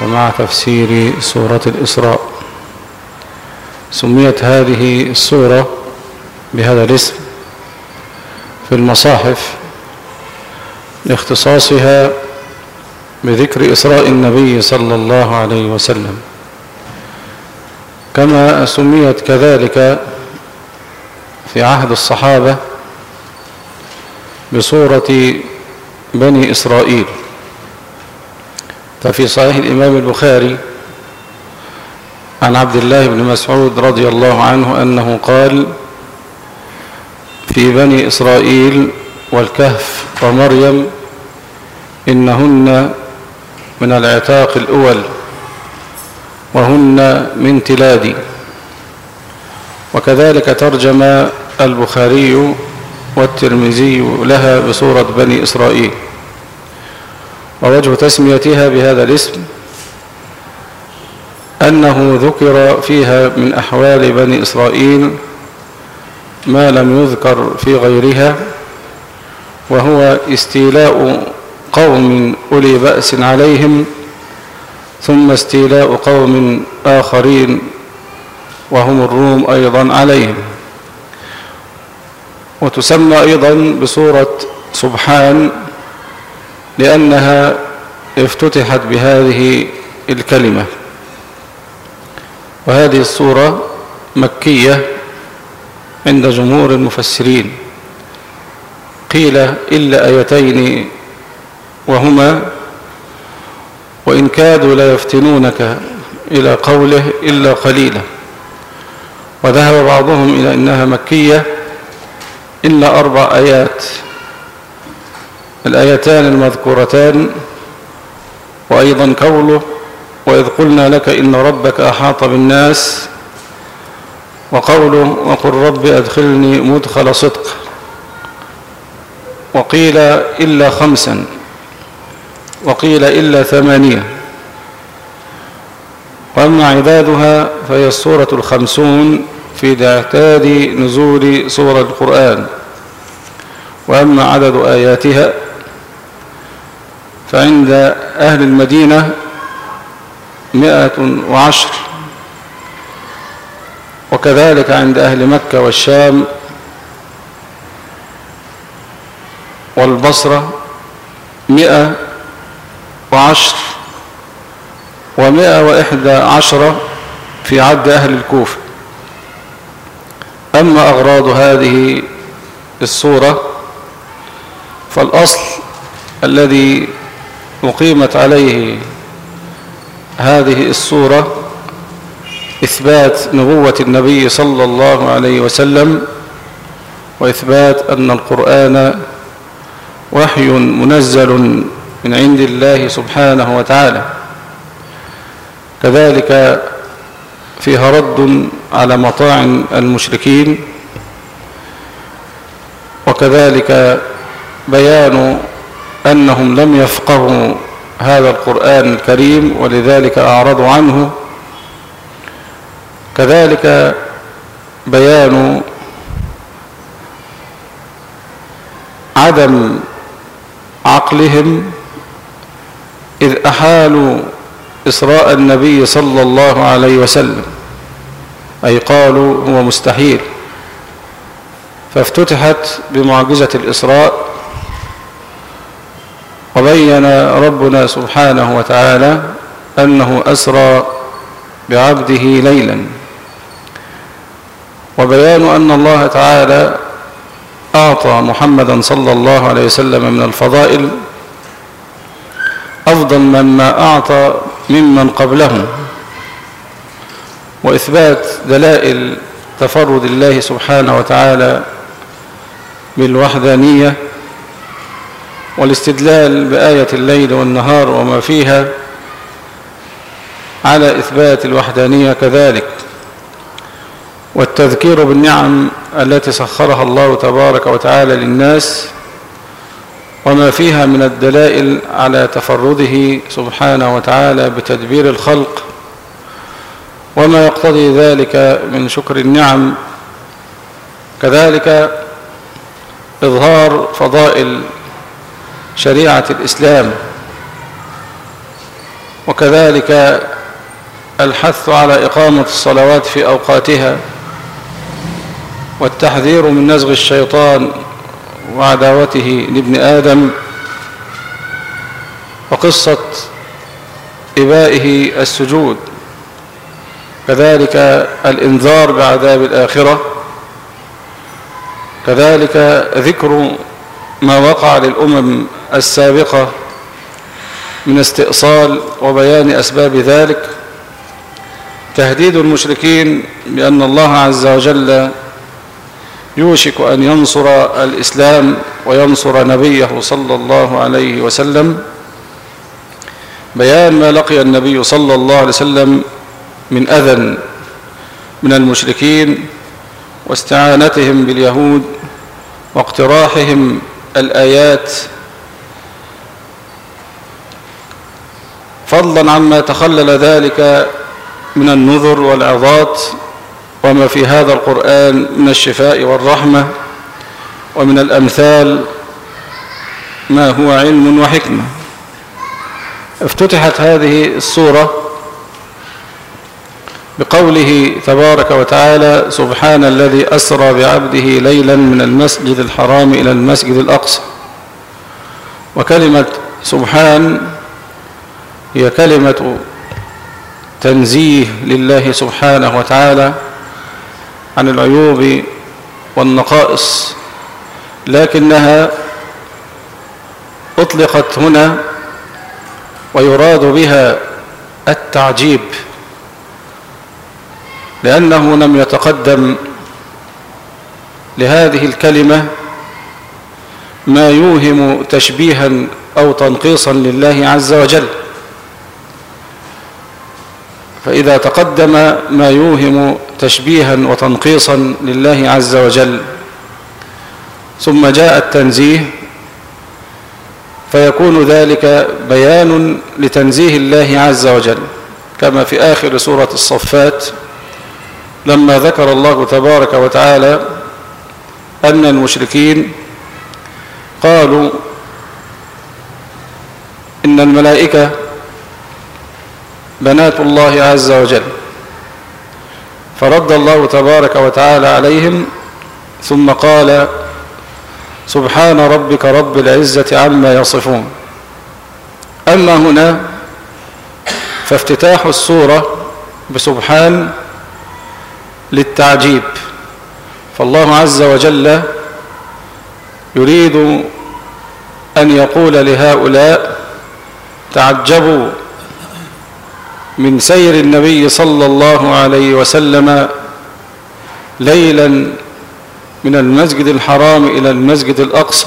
فمع تفسير سورة الإسراء. سميت هذه السورة بهذا الاسم في المصاحف لاختصاصها بذكر إسراء النبي صلى الله عليه وسلم. كما سميت كذلك في عهد الصحابة بصورة بني إسرائيل. ففي صحيح الإمام البخاري عن عبد الله بن مسعود رضي الله عنه أنه قال في بني إسرائيل والكهف ومريم إنهن من العتاق الأول وهن من تلادي. وكذلك ترجم البخاري والترمذي لها بصورة بني إسرائيل. ووجه تسميتها بهذا الاسم أنه ذكر فيها من أحوال بني إسرائيل ما لم يذكر في غيرها وهو استيلاء قوم أولي بأس عليهم ثم استيلاء قوم آخرين وهم الروم أيضا عليهم. وتسمى أيضا بصورة سبحان لأنها افتتحت بهذه الكلمة. وهذه الصورة مكية عند جمهور المفسرين. قيل إلا آيتين وهما وإن كادوا ليفتنونك إلى قوله إلا قليلا. وذهب بعضهم إلى أنها مكية إلا أربع آيات الآيتان المذكورتان وأيضا قوله وإذ قلنا لك إن ربك أحاط بالناس وقوله وقل رب أدخلني مدخل صدق وقيل إلا خمسا وقيل إلا ثمانية وأما عدادها فهي السورة الخمسون في تعتاد نزول سور القرآن. وأما عدد آياتها فعند أهل المدينة مئة وعشر. وكذلك عند أهل مكة والشام والبصرة مئة وعشر ومئة وإحدى عشرة في عد أهل الكوفة. أما أغراض هذه الصورة فالأصل الذي أقيمت عليه هذه الصورة إثبات نبوة النبي صلى الله عليه وسلم وإثبات أن القرآن وحي منزل من عند الله سبحانه وتعالى. كذلك فيها رد على مطاعن المشركين وكذلك بيان أنهم لم يفقهوا هذا القرآن الكريم ولذلك أعرضوا عنه. كذلك بيان عدم عقلهم إذ أحالوا إسراء النبي صلى الله عليه وسلم أي قالوا هو مستحيل. فافتتحت بمعجزة الإسراء وبين ربنا سبحانه وتعالى أنه أسرى بعبده ليلا. وبيان أن الله تعالى أعطى محمدا صلى الله عليه وسلم من الفضائل أفضل مما أعطى ممن قبله وإثبات دلائل تفرد الله سبحانه وتعالى بالوحدانية والاستدلال بآية الليل والنهار وما فيها على إثبات الوحدانية كذلك. والتذكير بالنعم التي سخرها الله تبارك وتعالى للناس وما فيها من الدلائل على تفرده سبحانه وتعالى بتدبير الخلق وما يقتضي ذلك من شكر النعم كذلك إظهار فضائل شريعة الإسلام. وكذلك الحث على إقامة الصلوات في أوقاتها والتحذير من نزغ الشيطان وعداوته لابن آدم وقصة إبائه السجود. كذلك الإنذار بعذاب الآخرة. كذلك ذكر ما وقع للأمم السابقة من استئصال وبيان أسباب ذلك. تهديد المشركين بأن الله عز وجل يوشك أن ينصر الإسلام وينصر نبيه صلى الله عليه وسلم. بيان ما لقي النبي صلى الله عليه وسلم من أذى من المشركين واستعانتهم باليهود واقتراحهم الآيات. فضلا عما تخلل ذلك من النذر والعظات وما في هذا القرآن من الشفاء والرحمة ومن الأمثال ما هو علم وحكمة. افتتحت هذه السورة بقوله تبارك وتعالى سبحان الذي أسرى بعبده ليلا من المسجد الحرام إلى المسجد الأقصى. وكلمة سبحان هي كلمة تنزيه لله سبحانه وتعالى عن العيوب والنقائص لكنها أطلقت هنا ويراد بها التعجيب. لأنه لم يتقدم لهذه الكلمة ما يوهم تشبيها أو تنقيصا لله عز وجل. فإذا تقدم ما يوهم تشبيها وتنقيصا لله عز وجل ثم جاء التنزيه فيكون ذلك بيان لتنزيه الله عز وجل كما في آخر سورة الصفات. لما ذكر الله تبارك وتعالى أن المشركين قالوا إن الملائكة بنات الله عز وجل. فرد الله تبارك وتعالى عليهم ثم قال سبحان ربك رب العزة عما يصفون. أما هنا فافتتاح السورة بسبحان للتعجيب. فالله عز وجل يريد أن يقول لهؤلاء تعجبوا من سير النبي صلى الله عليه وسلم ليلا من المسجد الحرام إلى المسجد الأقصى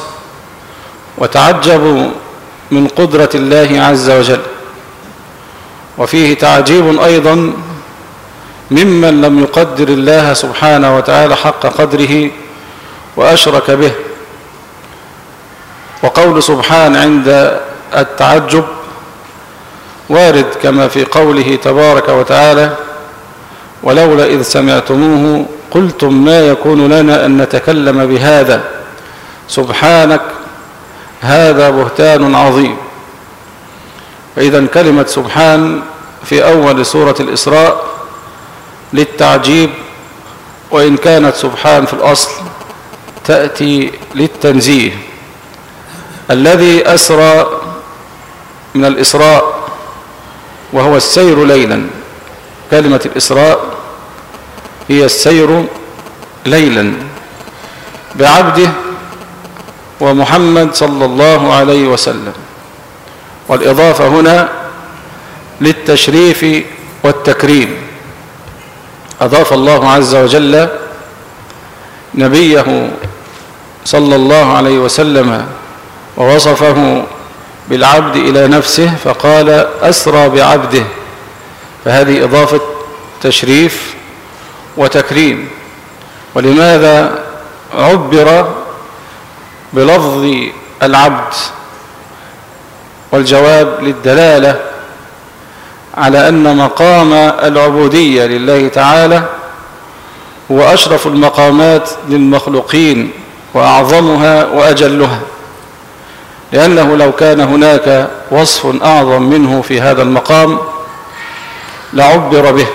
وتعجبوا من قدرة الله عز وجل. وفيه تعجيب أيضا ممن لم يقدر الله سبحانه وتعالى حق قدره وأشرك به. وقول سبحان عند التعجب وارد كما في قوله تبارك وتعالى ولولا إذ سمعتموه قلتم ما يكون لنا أن نتكلم بهذا؟ سبحانك هذا بهتان عظيم. فإذا كلمة سبحان في أول سورة الإسراء للتعجيب وإن كانت سبحان في الأصل تأتي للتنزيه. الذي أسرى من الإسراء وهو السير ليلا. كلمة الإسراء هي السير ليلا. بعبده ومحمد صلى الله عليه وسلم. والإضافة هنا للتشريف والتكريم. أضاف الله عز وجل نبيه صلى الله عليه وسلم ووصفه بالعبد إلى نفسه فقال أسرى بعبده فهذه إضافة تشريف وتكريم. ولماذا عبر بلفظ العبد والجواب للدلالة على أن مقام العبودية لله تعالى هو أشرف المقامات للمخلوقين وأعظمها وأجلها لأنه لو كان هناك وصف أعظم منه في هذا المقام لعبر به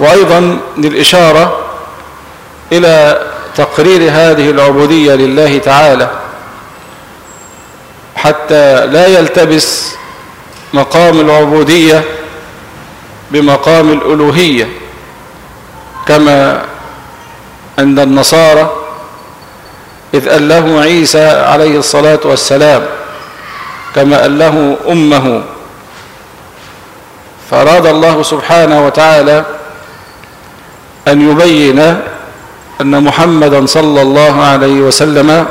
وأيضا للإشارة إلى تقرير هذه العبودية لله تعالى حتى لا يلتبس مقام العبودية بمقام الألوهية كما عند النصارى إذ أله عيسى عليه الصلاة والسلام كما أله أمه. فأراد الله سبحانه وتعالى أن يبين أن محمدا صلى الله عليه وسلم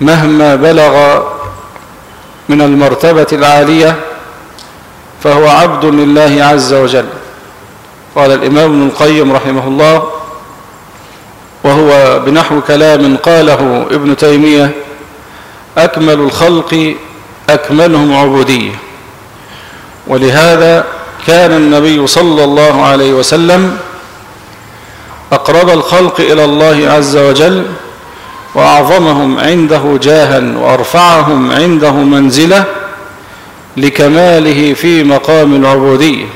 مهما بلغ من المرتبة العالية فهو عبد لله عز وجل. قال الإمام ابن القيم رحمه الله وهو بنحو كلام قاله ابن تيمية أكمل الخلق أكملهم عبودية. ولهذا كان النبي صلى الله عليه وسلم أقرب الخلق إلى الله عز وجل وأعظمهم عنده جاها وأرفعهم عنده منزلة لكماله في مقام العبودية.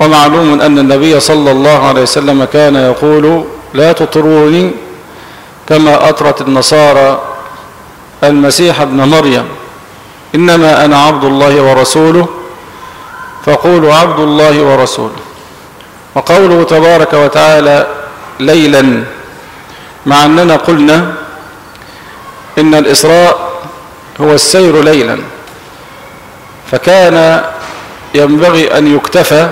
ومعلوم أن النبي صلى الله عليه وسلم كان يقول لا تطروني كما أطرت النصارى المسيح ابن مريم. إنما أنا عبد الله ورسوله فقولوا عبد الله ورسوله. وقوله تبارك وتعالى ليلا مع أننا قلنا إن الإسراء هو السير ليلا فكان ينبغي أن يكتفى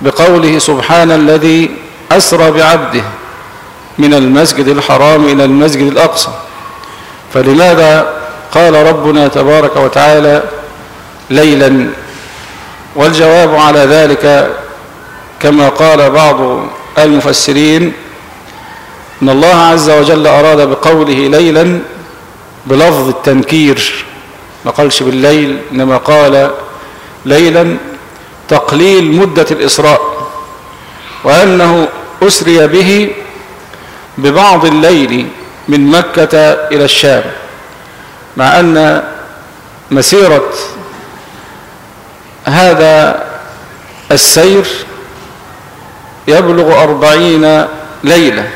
بقوله سبحان الذي أسرى بعبده من المسجد الحرام إلى المسجد الأقصى. فلماذا قال ربنا تبارك وتعالى ليلا؟ والجواب على ذلك كما قال بعض المفسرين إن الله عز وجل أراد بقوله ليلا بلفظ التنكير. ما قالش بالليل إنما قال ليلا تقليل مدة الإسراء وأنه أسري به ببعض الليل من مكة إلى الشام مع أن مسيرة هذا السير يبلغ أربعين ليلة.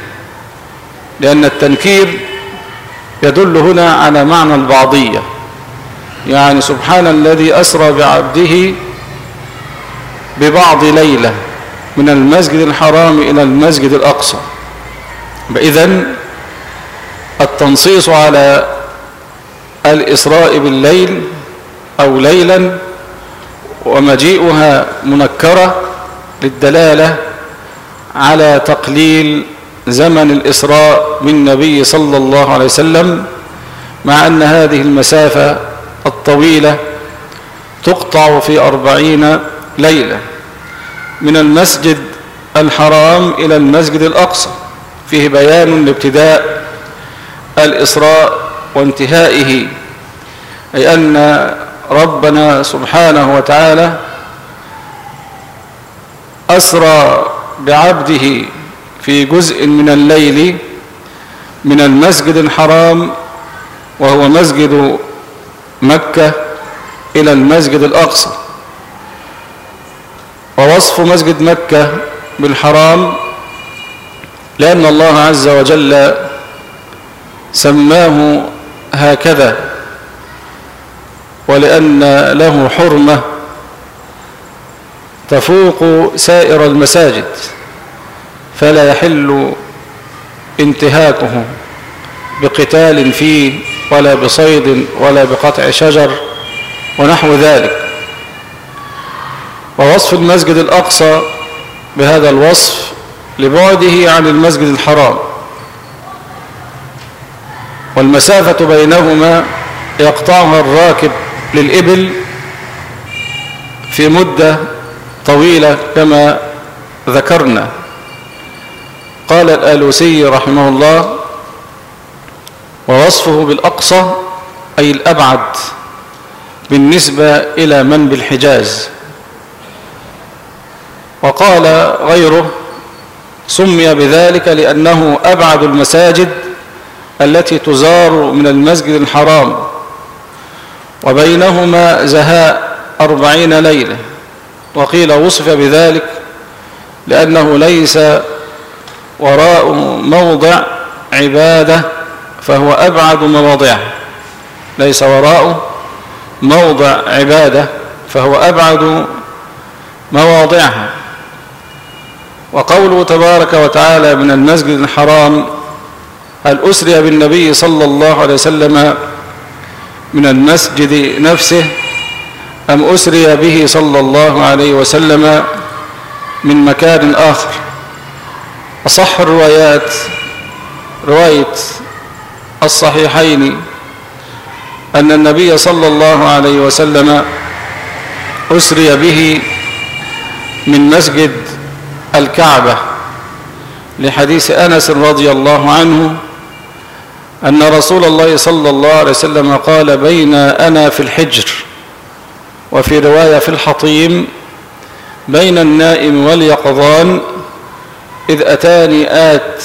لأن التنكير يدل هنا على معنى البعضية. يعني سبحان الذي أسرى بعبده ببعض ليلة من المسجد الحرام إلى المسجد الأقصى. إذن التنصيص على الإسراء بالليل أو ليلا ومجيئها منكرة للدلالة على تقليل زمن الإسراء بالنبي صلى الله عليه وسلم مع أن هذه المسافة الطويلة تقطع في أربعين ليلة من المسجد الحرام إلى المسجد الأقصى. فيه بيان لابتداء الإسراء وانتهائه أي أن ربنا سبحانه وتعالى أسرى بعبده في جزء من الليل من المسجد الحرام وهو مسجد مكة إلى المسجد الأقصى. ووصف مسجد مكة بالحرام لأن الله عز وجل سماه هكذا ولأن له حرمة تفوق سائر المساجد. فلا يحل انتهاكه بقتال فيه ولا بصيد ولا بقطع شجر ونحو ذلك. ووصف المسجد الأقصى بهذا الوصف لبعده عن المسجد الحرام. والمسافة بينهما يقطعها الراكب للإبل في مدة طويلة كما ذكرنا. قال الآلوسي رحمه الله ووصفه بالأقصى أي الأبعد بالنسبة إلى من بالحجاز وقال غيره سمي بذلك لأنه أبعد المساجد التي تزار من المسجد الحرام وبينهما زهاء أربعين ليلة. وقيل وصف بذلك لأنه ليس وراء موضع عبادة فهو أبعد مواضعه. ليس وراء موضع عبادة فهو أبعد مواضعها وقوله تبارك وتعالى من المسجد الحرام هل أسري بالنبي صلى الله عليه وسلم من المسجد نفسه؟ أم أسري به صلى الله عليه وسلم من مكان آخر؟ أصح الروايات رواية الصحيحين أن النبي صلى الله عليه وسلم أسري به من مسجد الكعبة لحديث أنس رضي الله عنه أن رسول الله صلى الله عليه وسلم قال بين أنا في الحجر وفي رواية في الحطيم بين النائم واليقظان إذ أتاني آت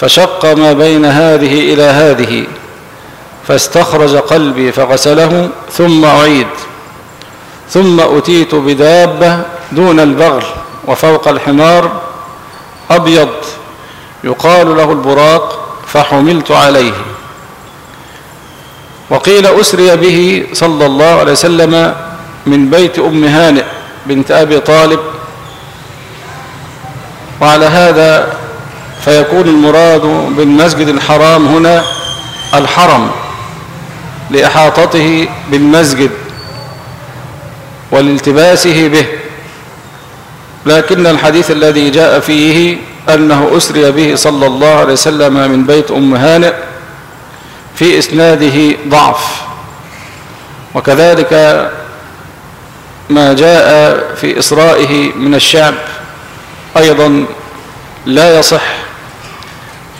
فشق ما بين هذه إلى هذه فاستخرج قلبي فغسله ثم أعيد ثم أتيت بدابة دون البغل وفوق الحمار أبيض يقال له البراق فحملت عليه. وقيل أسري به صلى الله عليه وسلم من بيت أم هانئ بنت أبي طالب وعلى هذا فيكون المراد بالمسجد الحرام هنا الحرم لإحاطته بالمسجد والالتباسه به. لكن الحديث الذي جاء فيه أنه أسري به صلى الله عليه وسلم من بيت أم هانئ في إسناده ضعف. وكذلك ما جاء في إسرائه من الشعب أيضا لا يصح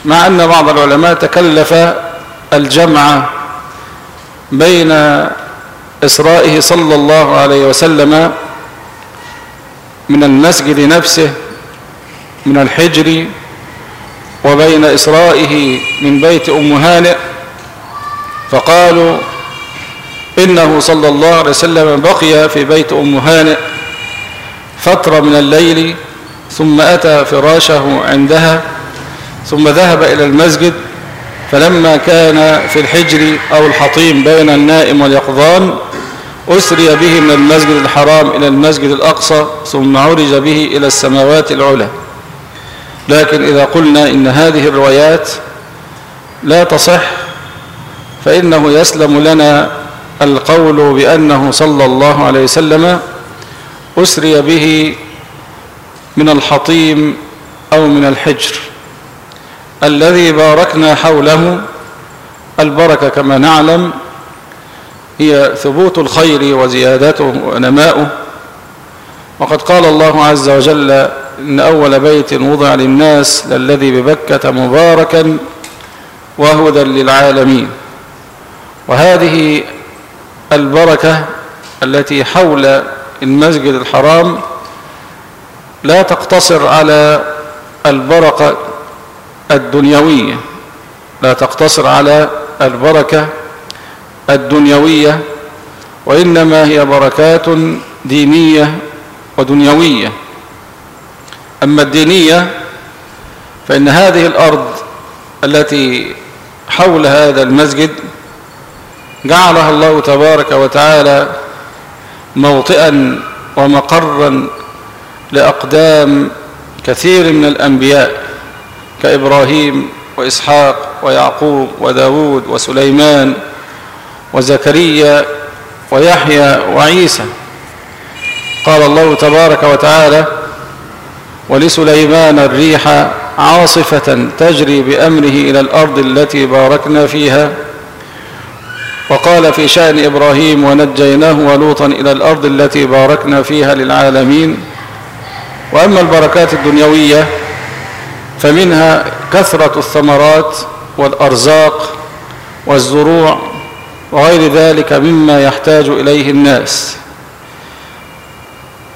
مع أن بعض العلماء تكلف الجمع بين إسرائه صلى الله عليه وسلم من المسجد نفسه من الحجر وبين إسرائه من بيت أم هانئ فقالوا إنه صلى الله عليه وسلم بقي في بيت أم هانئ فترة من الليل ثم أتى فراشه عندها ثم ذهب إلى المسجد فلما كان في الحجر أو الحطيم بين النائم واليقظان أسري به من المسجد الحرام إلى المسجد الأقصى ثم عرج به إلى السماوات العلى. لكن إذا قلنا إن هذه الروايات لا تصح فإنه يسلم لنا القول بأنه صلى الله عليه وسلم أسري به من الحطيم أو من الحجر. الذي باركنا حوله البركة كما نعلم هي ثبوت الخير وزيادته ونماؤه. وقد قال الله عز وجل إن أول بيت وضع للناس للذي ببكة مباركا وهدى للعالمين. وهذه البركة التي حول المسجد الحرام لا تقتصر على البركة الدنيوية. لا تقتصر على البركة الدنيوية وإنما هي بركات دينية ودنيوية. أما الدينية فإن هذه الأرض التي حول هذا المسجد جعلها الله تبارك وتعالى موطئا ومقرا لأقدام كثير من الأنبياء كإبراهيم وإسحاق ويعقوب وداود وسليمان وزكريا ويحيى وعيسى. قال الله تبارك وتعالى ولسليمان الريح عاصفة تجري بأمره إلى الأرض التي باركنا فيها. وقال قال في شأن إبراهيم ونجيناه ولوطا إلى الأرض التي باركنا فيها للعالمين. وأما البركات الدنيوية فمنها كثرة الثمرات والأرزاق والزروع وغير ذلك مما يحتاج إليه الناس.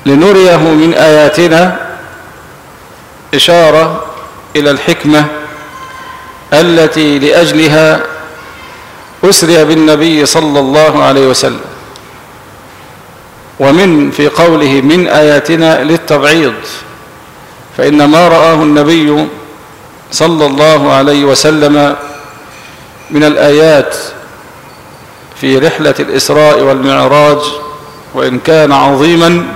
لنريه من آياتنا إشارة إلى الحكمة التي لأجلها أسري بالنبي صلى الله عليه وسلم. ومن في قوله من آياتنا للتبعيض فإن ما رآه النبي صلى الله عليه وسلم من الآيات في رحلة الإسراء والمعراج وإن كان عظيما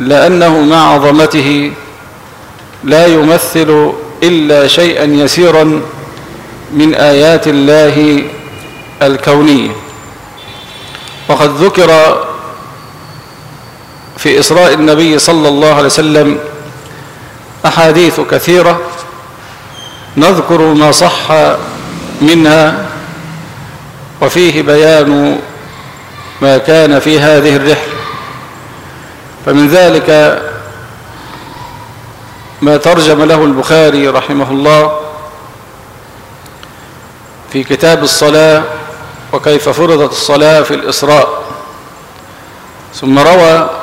لأنه مع عظمته لا يمثل إلا شيئا يسيرا من آيات الله الكونية. وقد ذكر في إسراء النبي صلى الله عليه وسلم أحاديث كثيرة نذكر ما صح منها وفيه بيان ما كان في هذه الرحلة. فمن ذلك ما ترجم له البخاري رحمه الله في كتاب الصلاة وكيف فرضت الصلاة في الإسراء. ثم روى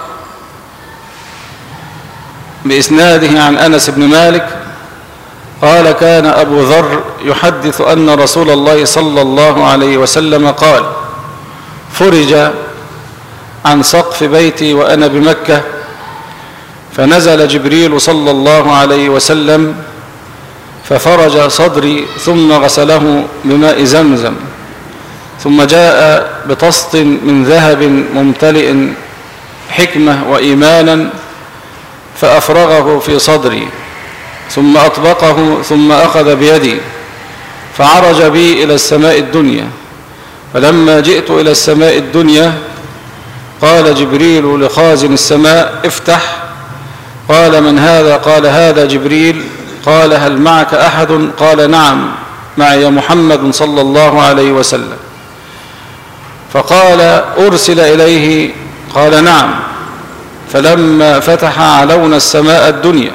بإسناده عن أنس بن مالك قال كان أبو ذر يحدث أن رسول الله صلى الله عليه وسلم قال فرج عن سقف بيتي وأنا بمكة فنزل جبريل صلى الله عليه وسلم ففرج صدري ثم غسله بماء زمزم ثم جاء بطسط من ذهب ممتلئ حكمة وإيمانا فأفرغه في صدري ثم أطبقه ثم أخذ بيدي فعرج بي إلى السماء الدنيا. فلما جئت إلى السماء الدنيا قال جبريل لخازن السماء افتح. قال من هذا؟ قال هذا جبريل. قال هل معك أحد؟ قال نعم معي محمد صلى الله عليه وسلم. فقال أرسل إليه. قال نعم. فلما فتح علون السماء الدنيا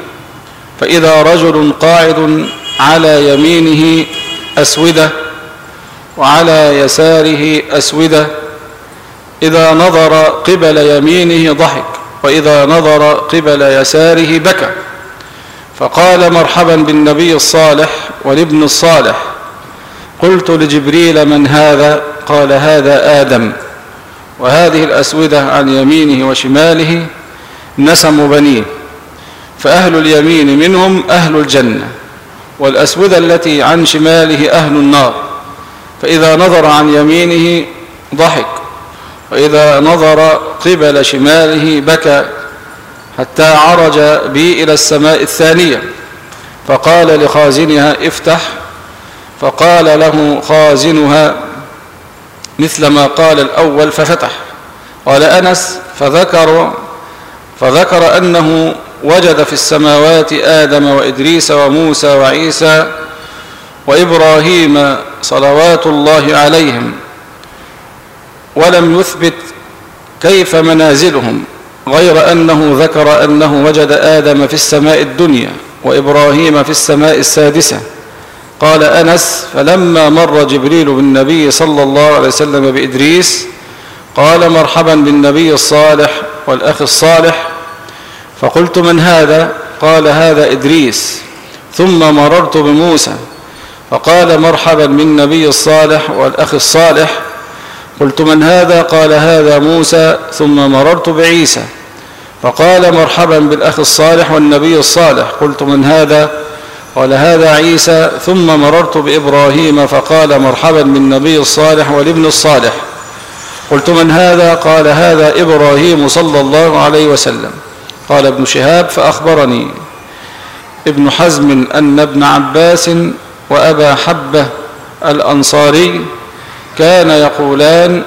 فإذا رجل قاعد على يمينه أسودة وعلى يساره أسودة إذا نظر قبل يمينه ضحك وإذا نظر قبل يساره بكى. فقال مرحبا بالنبي الصالح والابن الصالح قلت لجبريل من هذا؟ قال هذا آدم وهذه الأسودة عن يمينه وشماله نسم بنيه. فأهل اليمين منهم أهل الجنة والأسودة التي عن شماله أهل النار. فإذا نظر عن يمينه ضحك وإذا نظر قبل شماله بكى حتى عرج بي إلى السماء الثانية. فقال لخازنها افتح فقال له خازنها مثل ما قال الأول ففتح. قال أنس فذكر فذكر أنه وجد في السماوات آدم وإدريس وموسى وعيسى وإبراهيم صلوات الله عليهم ولم يثبت كيف منازلهم غير أنه ذكر أنه وجد آدم في السماء الدنيا وإبراهيم في السماء السادسة. قال أنس فلما مر جبريل بالنبي صلى الله عليه وسلم بإدريس قال مرحبا بالنبي الصالح والأخ الصالح فقلت من هذا؟ قال هذا إدريس. ثم مررت بموسى. فقال مرحبا بالنبي الصالح والأخ الصالح. قلت من هذا؟ قال هذا موسى. ثم مررت بعيسى. فقال مرحبا بالأخ الصالح والنبي الصالح. قلت من هذا؟ قال هذا عيسى. ثم مررت بإبراهيم. فقال مرحبا بالنبي الصالح والابن الصالح. قلت من هذا؟ قال هذا إبراهيم صلى الله عليه وسلم. قال ابن شهاب فأخبرني ابن حزم أن ابن عباس وأبا حبة الأنصاري كان يقولان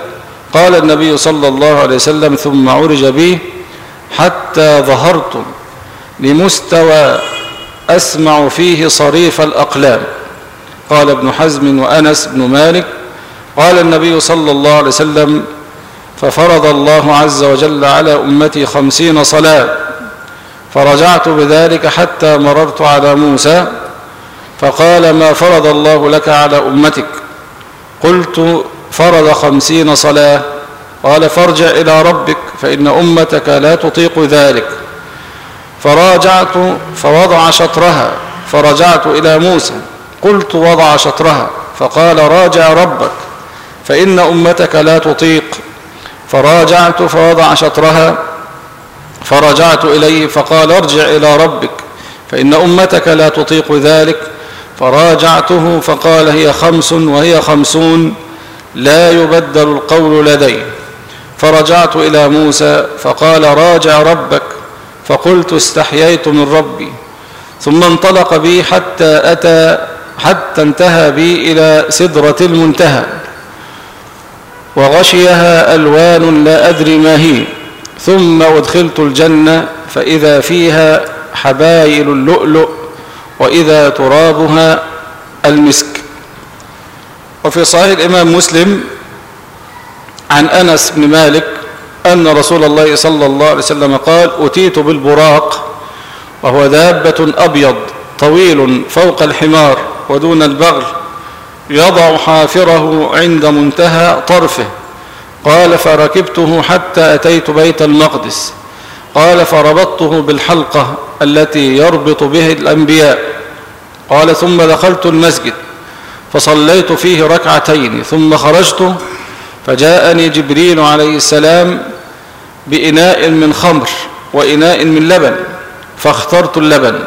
قال النبي صلى الله عليه وسلم ثم عرج بي حتى ظهرت لمستوى أسمع فيه صريف الأقلام. قال ابن حزم وأنس بن مالك قال النبي صلى الله عليه وسلم ففرض الله عز وجل على أمتي خمسين صلاة. فرجعت بذلك حتى مررت على موسى فقال ما فرض الله لك على أمتك؟ قلت فرض خمسين صلاة. قال فارجع إلى ربك فإن أمتك لا تطيق ذلك. فراجعت فوضع شطرها. فرجعت إلى موسى. قلت وضع شطرها. فقال راجع ربك فإن أمتك لا تطيق. فراجعت فوضع شطرها. فرجعت إليه فقال ارجع إلى ربك فإن أمتك لا تطيق ذلك. فراجعته فقال هي خمس وهي خمسون لا يبدل القول لدي. فرجعت إلى موسى فقال راجع ربك فقلت استحييت من ربي. ثم انطلق بي حتى أتى حتى انتهى بي إلى سدرة المنتهى. وغشيها ألوان لا أدري ما هي. ثم أدخلت الجنة فإذا فيها حبايل اللؤلؤ وإذا ترابها المسك. وفي صحيح الإمام مسلم عن أنس بن مالك أن رسول الله صلى الله عليه وسلم قال أتيت بالبراق وهو دابة أبيض طويل فوق الحمار ودون البغل يضع حافره عند منتهى طرفه قال فركبته حتى أتيت بيت المقدس. قال فربطته بالحلقة التي يربط به الأنبياء. قال ثم دخلت المسجد فصليت فيه ركعتين ثم خرجت فجاءني جبريل عليه السلام بإناء من خمر وإناء من لبن فاخترت اللبن.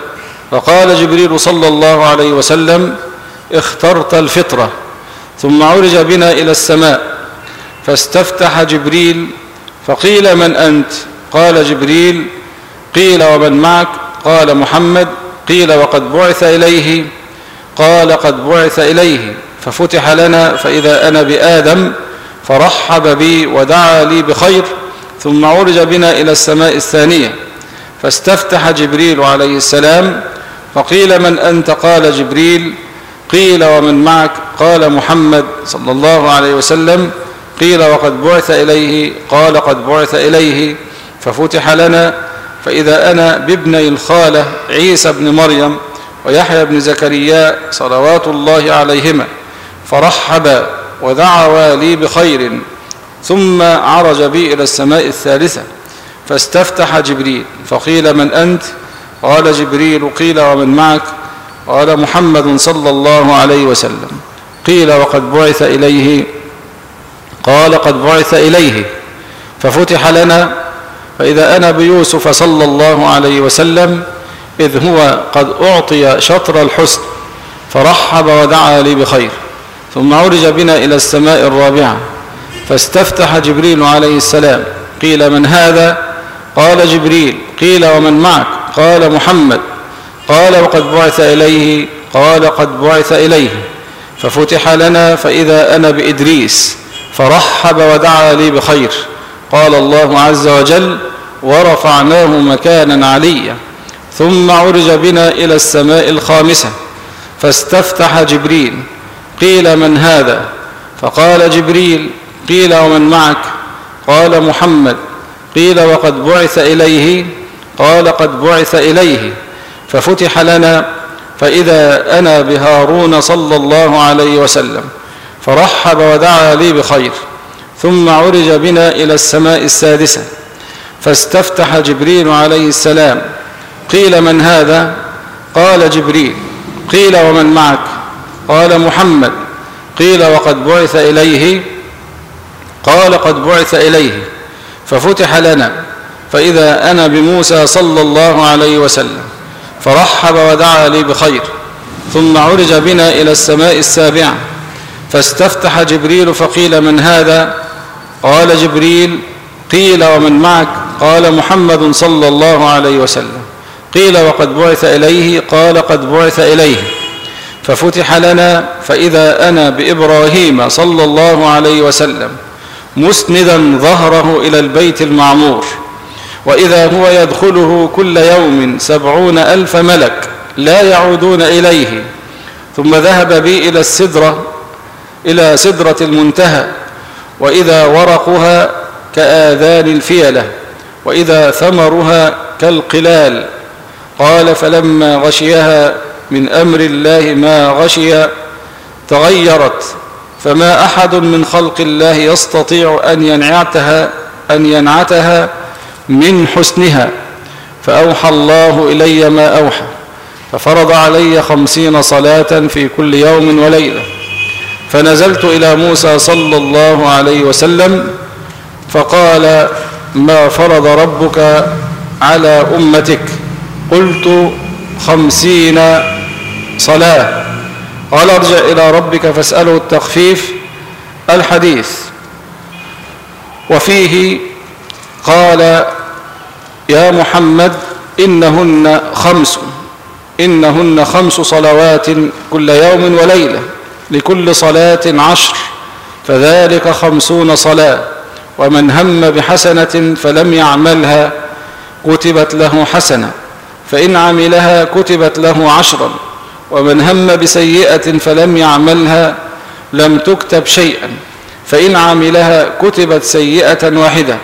فقال جبريل صلى الله عليه وسلم اخترت الفطرة ثم عرج بنا إلى السماء. فاستفتح جبريل فقيل من أنت؟ قال جبريل قيل ومن معك؟ قال محمد قيل وقد بعث إليه؟ قال قد بعث إليه ففتح لنا فإذا أنا بآدم فرحب بي ودعا لي بخير ثم عرج بنا إلى السماء الثانية فاستفتح جبريل عليه السلام فقيل من أنت؟ قال جبريل قيل ومن معك؟ قال محمد صلى الله عليه وسلم قيل وقد بعث إليه قال قد بعث إليه ففتح لنا فإذا أنا بابني الخالة عيسى بن مريم ويحيى بن زكريا صلوات الله عليهما فرحب ودعوا لي بخير ثم عرج بي إلى السماء الثالثة فاستفتح جبريل فقيل من أنت؟ قال جبريل قيل ومن معك؟ قال محمد صلى الله عليه وسلم قيل وقد بعث إليه قال قد بعث إليه ففتح لنا فإذا أنا بيوسف صلى الله عليه وسلم إذ هو قد أعطي شطر الحسن فرحب ودعا لي بخير ثم عرج بنا إلى السماء الرابعة فاستفتح جبريل عليه السلام قيل من هذا؟ قال جبريل قيل ومن معك؟ قال محمد. قال وقد بعث إليه قال قد بعث إليه ففتح لنا فإذا أنا بإدريس فرحب ودعا لي بخير. قال الله عز وجل ورفعناه مكانا عليا ثم عرج بنا إلى السماء الخامسة فاستفتح جبريل قيل من هذا؟ فقال جبريل قيل ومن معك؟ قال محمد قيل وقد بعث إليه؟ قال قد بعث إليه. ففتح لنا فإذا أنا بهارون صلى الله عليه وسلم. فرحب ودعا لي بخير ثم عرج بنا إلى السماء السادسة فاستفتح جبريل عليه السلام قيل من هذا؟ قال جبريل قيل ومن معك؟ قال محمد قيل وقد بعث إليه؟ قال قد بعث إليه ففتح لنا فإذا أنا بموسى صلى الله عليه وسلم فرحب ودعا لي بخير ثم عرج بنا إلى السماء السابعة فاستفتح جبريل فقيل من هذا؟ قال جبريل قيل ومن معك؟ قال محمد صلى الله عليه وسلم. قيل وقد بعث إليه؟ قال قد بعث إليه. ففتح لنا فإذا أنا بإبراهيم صلى الله عليه وسلم مسندا ظهره إلى البيت المعمور. وإذا هو يدخله كل يوم سبعون ألف ملك لا يعودون إليه. ثم ذهب بي إلى السدرة إلى سدرة المنتهى وإذا ورقها كآذان الفيلة وإذا ثمرها كالقلال. قال فلما غشيها من أمر الله ما غشي تغيرت فما أحد من خلق الله يستطيع أن ينعتها أن ينعتها من حسنها. فأوحى الله إلي ما أوحى ففرض علي خمسين صلاة في كل يوم وليلة. فنزلت إلى موسى صلى الله عليه وسلم فقال ما فرض ربك على أمتك؟ قلت خمسين صلاة. قال ارجع إلى ربك فاسأله التخفيف الحديث. وفيه قال يا محمد إنهن خمس إنهن خمس صلوات كل يوم وليلة. لكل صلاة عشر فذلك خمسون صلاة. ومن هم بحسنة فلم يعملها كتبت له حسنة فإن عملها كتبت له عشرا. ومن هم بسيئة فلم يعملها لم تكتب شيئا فإن عملها كتبت سيئة واحدة.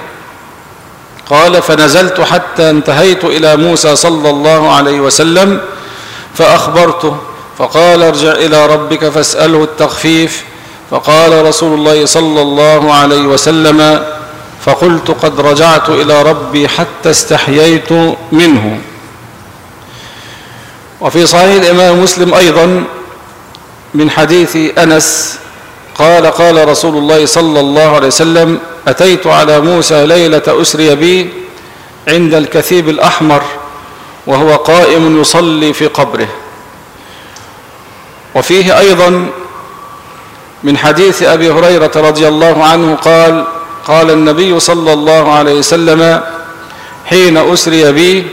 قال فنزلت حتى انتهيت إلى موسى صلى الله عليه وسلم فأخبرته فقال ارجع إلى ربك فاسأله التخفيف. فقال رسول الله صلى الله عليه وسلم فقلت قد رجعت إلى ربي حتى استحييت منه. وفي صحيح الإمام مسلم أيضا من حديث أنس قال قال رسول الله صلى الله عليه وسلم أتيت على موسى ليلة أسري بي عند الكثيب الأحمر وهو قائم يصلي في قبره. وفيه أيضا من حديث أبي هريرة رضي الله عنه قال قال النبي صلى الله عليه وسلم حين أسري بي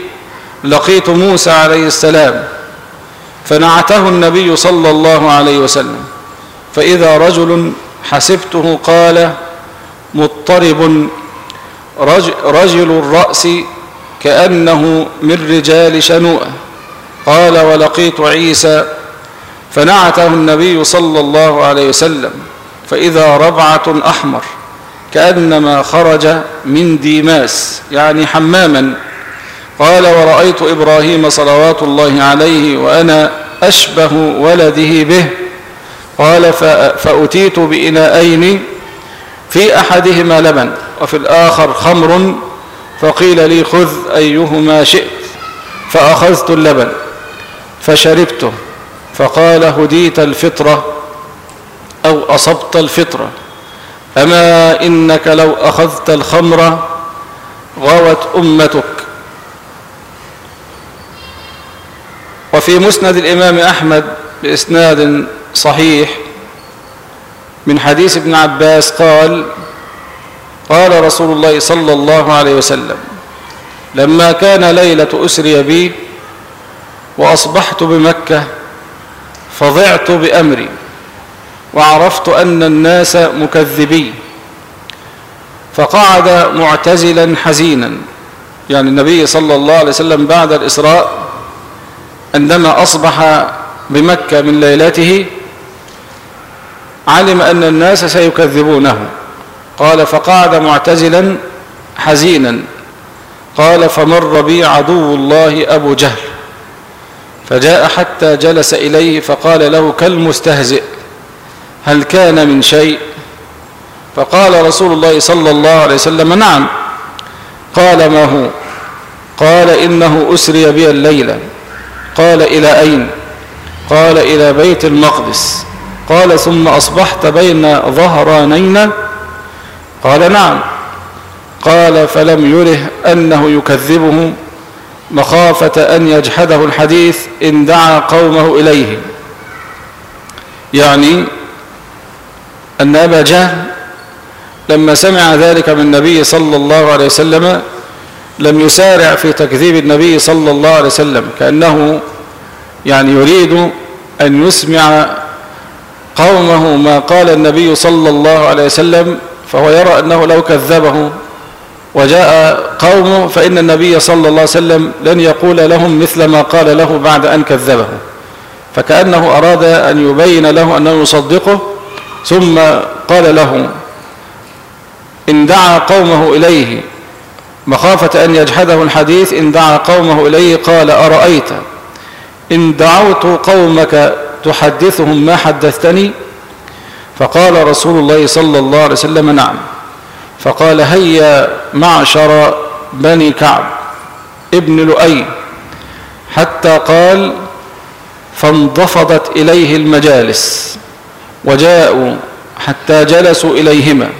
لقيت موسى عليه السلام فنعته النبي صلى الله عليه وسلم فإذا رجل حسبته قال مضطرب رجل الرأس كأنه من رجال شنوءة قال ولقيت عيسى فنعته النبي صلى الله عليه وسلم فإذا ربعة أحمر كأنما خرج من ديماس يعني حماما. قال ورأيت إبراهيم صلوات الله عليه وأنا أشبه ولده به. قال فأتيت بإناءين في أحدهما لبن وفي الآخر خمر فقيل لي خذ أيهما شئت. فأخذت اللبن فشربته. فقال هديت الفطرة أو أصبت الفطرة. أما إنك لو أخذت الخمر غوت أمتك. وفي مسند الإمام أحمد بإسناد صحيح من حديث ابن عباس قال قال رسول الله صلى الله عليه وسلم لما كان ليلة أسري بي وأصبحت بمكة فضعت بأمري وعرفت أن الناس مكذبين. فقعد معتزلا حزينا. يعني النبي صلى الله عليه وسلم بعد الإسراء عندما أصبح بمكة من ليلته علم أن الناس سيكذبونه. قال فقعد معتزلا حزينا. قال فمر بي عدو الله أبو جهل. فجاء حتى جلس إليه فقال له كالمستهزئ هل كان من شيء؟ فقال رسول الله صلى الله عليه وسلم نعم. قال ما هو؟ قال إنه أسري بي الليلة قال إلى أين؟ قال إلى بيت المقدس. قال ثم أصبحت بين ظهرانين؟ قال نعم. قال فلم يره أنه يكذبه. مخافة أن يجحده الحديث إن دعا قومه إليه. يعني أن أبا جهل لما سمع ذلك من النبي صلى الله عليه وسلم لم يسارع في تكذيب النبي صلى الله عليه وسلم كأنه يعني يريد أن يسمع قومه ما قال النبي صلى الله عليه وسلم فهو يرى أنه لو كذبه وجاء قومه فإن النبي صلى الله عليه وسلم لن يقول لهم مثل ما قال له بعد أن كذبه. فكأنه أراد أن يبين له أنه يصدقه ثم قال له إن دعا قومه إليه مخافة أن يجحده الحديث إن دعا قومه إليه قال أرأيت؟ إن دعوت قومك تحدثهم ما حدثتني؟ فقال رسول الله صلى الله عليه وسلم نعم. فقال هيا معشر بني كعب ابن لؤي. حتى قال فانضفضت إليه المجالس وجاءوا حتى جلسوا إليهما.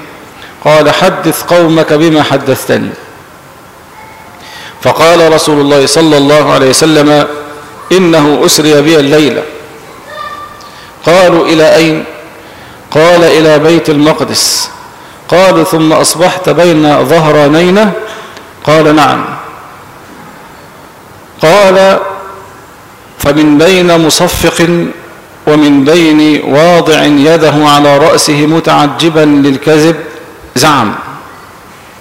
قال حدث قومك بما حدثتني. فقال رسول الله صلى الله عليه وسلم إنه أسري بي الليلة قالوا إلى أين؟ قال إلى بيت المقدس. قالوا ثم أصبحت بين ظهرانين؟ قال نعم. قال فمن بين مصفق ومن بين واضع يده على رأسه متعجبا للكذب. زعم.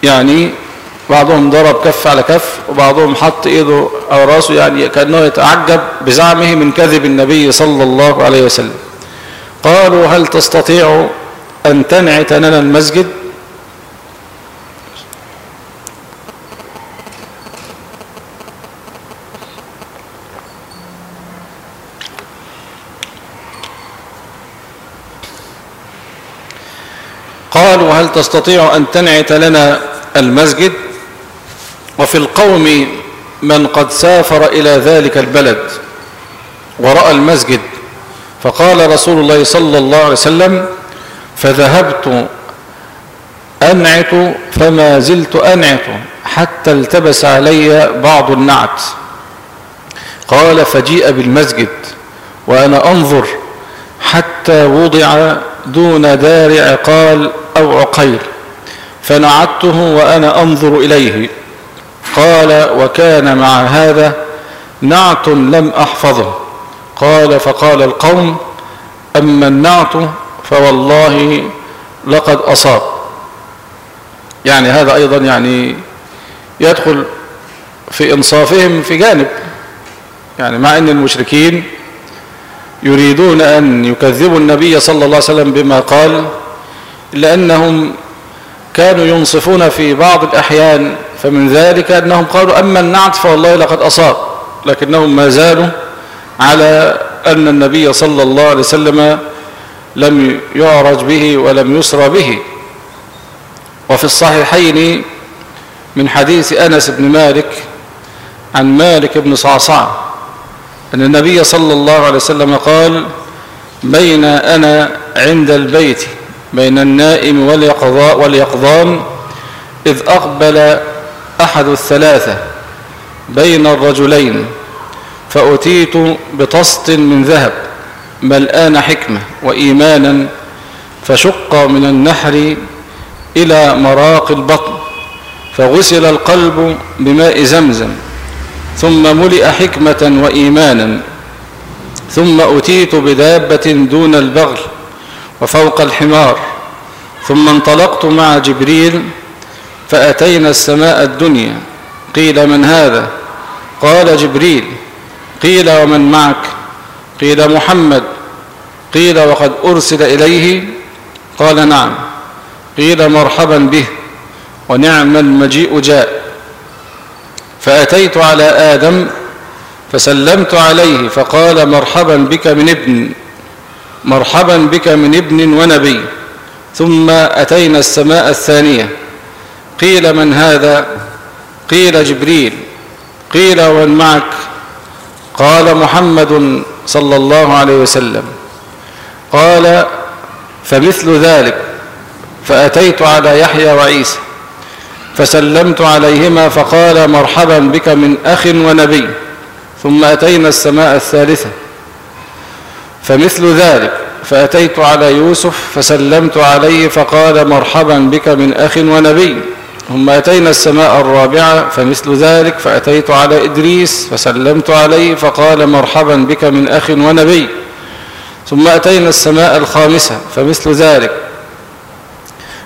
يعني بعضهم ضرب كف على كف وبعضهم حط إيده أو رأسه يعني كأنه يتعجب بزعمه من كذب النبي صلى الله عليه وسلم. قالوا هل تستطيع أن تنعت لنا المسجد؟ قالوا هل تستطيع أن تنعت لنا المسجد؟ وفي القوم من قد سافر إلى ذلك البلد ورأى المسجد فقال رسول الله صلى الله عليه وسلم فذهبت أنعت فما زلت أنعت حتى التبس علي بعض النعت. قال فجيء بالمسجد وأنا أنظر حتى وضع دون دار عقال أو عقيل فنعدته وأنا أنظر إليه. قال وكان مع هذا نعت لم أحفظه. قال فقال القوم أما النعت فوالله لقد أصاب. يعني هذا أيضا يعني يدخل في إنصافهم في جانب. يعني مع أن المشركين يريدون أن يكذبوا النبي صلى الله عليه وسلم بما قال. لأنهم كانوا ينصفون في بعض الأحيان فمن ذلك أنهم قالوا أما النعت فوالله لقد أصاب لكنهم ما زالوا على أن النبي صلى الله عليه وسلم لم يعرج به ولم يسرى به. وفي الصحيحين من حديث أنس بن مالك عن مالك بن صعصع أن النبي صلى الله عليه وسلم قال بين أنا عند البيت. بين النائم واليقظان إذ أقبل أحد الثلاثة بين الرجلين فأتيت بطست من ذهب ملآن حكمة وإيمانا فشق من النحر إلى مراق البطن فغسل القلب بماء زمزم ثم ملئ حكمة وإيمانا ثم أتيت بدابة دون البغل وفوق الحمار. ثم انطلقت مع جبريل فأتينا السماء الدنيا. قيل من هذا؟ قال جبريل قيل ومن معك؟ قيل محمد. قيل وقد أرسل إليه؟ قال نعم. قيل مرحبا به ونعم المجيء جاء. فأتيت على آدم فسلمت عليه فقال مرحبا بك من ابن. مرحبا بك من ابن ونبي. ثم أتينا السماء الثانية. قيل من هذا؟ قيل جبريل. قيل ومن معك؟ قال محمد صلى الله عليه وسلم. قال فمثل ذلك. فأتيت على يحيى وعيسى. فسلمت عليهما فقال مرحبا بك من أخ ونبي. ثم أتينا السماء الثالثة. فمثل ذلك فأتيت على يوسف فسلمت عليه فقال مرحبا بك من أخ ونبي. ثم أتينا السماء الرابعة فمثل ذلك فأتيت على إدريس فسلمت عليه فقال مرحبا بك من أخ ونبي. ثم أتينا السماء الخامسة فمثل ذلك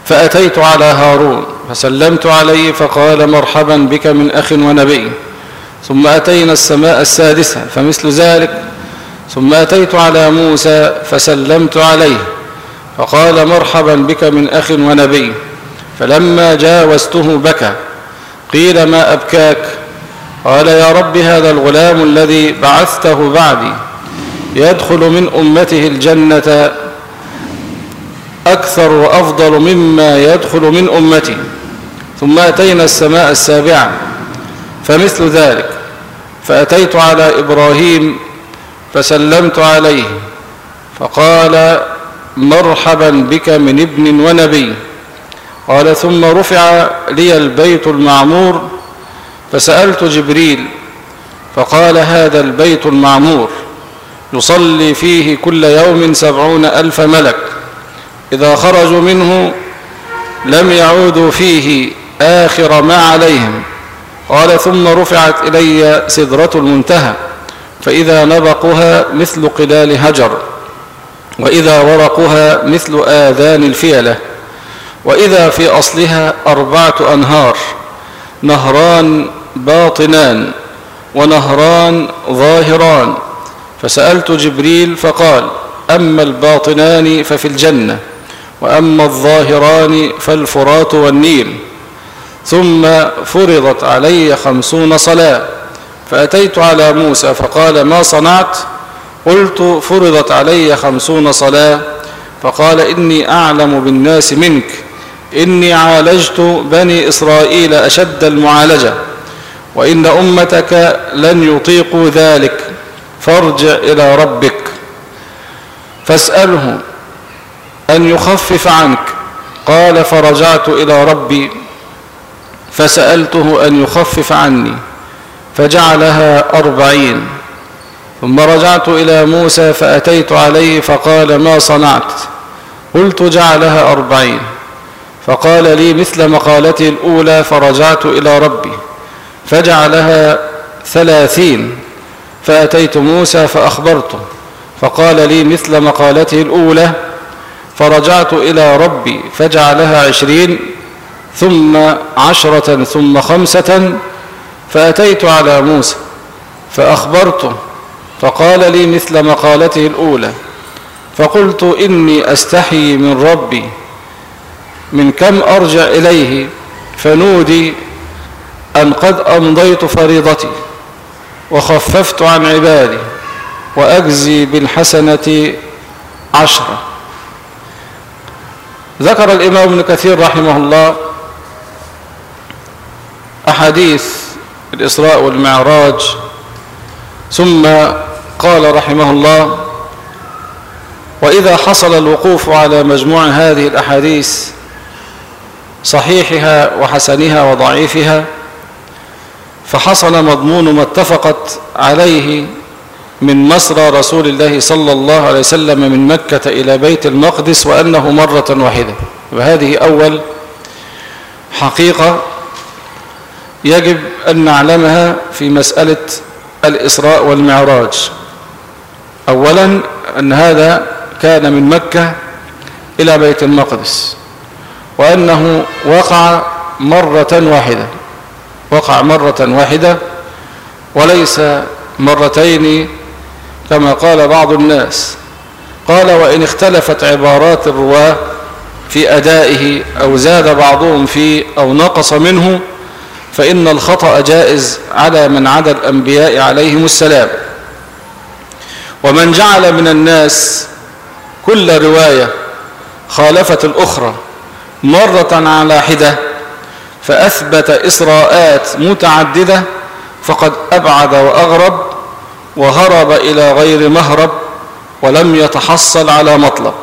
فأتيت على هارون فسلمت عليه فقال مرحبا بك من أخ ونبي. ثم أتينا السماء السادسة فمثل ذلك ثم أتيت على موسى فسلمت عليه فقال مرحبا بك من أخ ونبي فلما جاوزته بكى قيل ما أبكاك؟ قال يا رب هذا الغلام الذي بعثته بعدي يدخل من أمته الجنة أكثر وأفضل مما يدخل من أمتي. ثم أتينا السماء السابعة فمثل ذلك. فأتيت على إبراهيم فسلمت عليه فقال مرحبا بك من ابن ونبي. قال ثم رفع لي البيت المعمور فسألت جبريل فقال هذا البيت المعمور يصلي فيه كل يوم سبعون ألف ملك إذا خرجوا منه لم يعودوا فيه آخر ما عليهم. قال ثم رفعت إلي سدرة المنتهى. فإذا نبقها مثل قلال هجر وإذا ورقها مثل آذان الفيلة وإذا في أصلها أربعة أنهار نهران باطنان ونهران ظاهران. فسألت جبريل فقال أما الباطنان ففي الجنة وأما الظاهران فالفرات والنيل. ثم فرضت علي خمسون صلاة. فأتيت على موسى فقال ما صنعت؟ قلت فرضت علي خمسون صلاة. فقال إني أعلم بالناس منك. إني عالجت بني إسرائيل أشد المعالجة. وإن أمتك لن يطيقوا ذلك. فارجع إلى ربك. فاسأله أن يخفف عنك. قال فرجعت إلى ربي. فسألته أن يخفف عني. فجعلها أربعين. ثم رجعت إلى موسى فأتيت عليه فقال ما صنعت؟ قلت جعلها أربعين. فقال لي مثل مقالتي الأولى فرجعت إلى ربي فجعلها ثلاثين. فأتيت موسى فأخبرته فقال لي مثل مقالته الأولى فرجعت إلى ربي فجعلها عشرين ثم عشرة ثم خمسة فأتيت على موسى فأخبرته فقال لي مثل مقالته الأولى فقلت إني أستحي من ربي من كم أرجع إليه فنودي أن قد أمضيت فريضتي وخففت عن عبادي وأجزي بالحسنة عشرة. ذكر الإمام ابن كثير رحمه الله أحاديث الإسراء والمعراج. ثم قال رحمه الله وإذا حصل الوقوف على مجموع هذه الأحاديث صحيحها وحسنها وضعيفها فحصل مضمون ما اتفقت عليه من مسرى رسول الله صلى الله عليه وسلم من مكة إلى بيت المقدس وأنه مرة واحدة. وهذه أول حقيقة يجب أن نعلمها في مسألة الإسراء والمعراج. أولا أن هذا كان من مكة إلى بيت المقدس وأنه وقع مرة واحدة وقع مرة واحدة وليس مرتين كما قال بعض الناس. قال وإن اختلفت عبارات الرواة في أدائه أو زاد بعضهم فيه أو نقص منه فإن الخطأ جائز على من عدا الأنبياء عليهم السلام. ومن جعل من الناس كل رواية خالفت الأخرى مرة على حدة فأثبت إسراءات متعددة فقد أبعد وأغرب وهرب إلى غير مهرب ولم يتحصل على مطلب.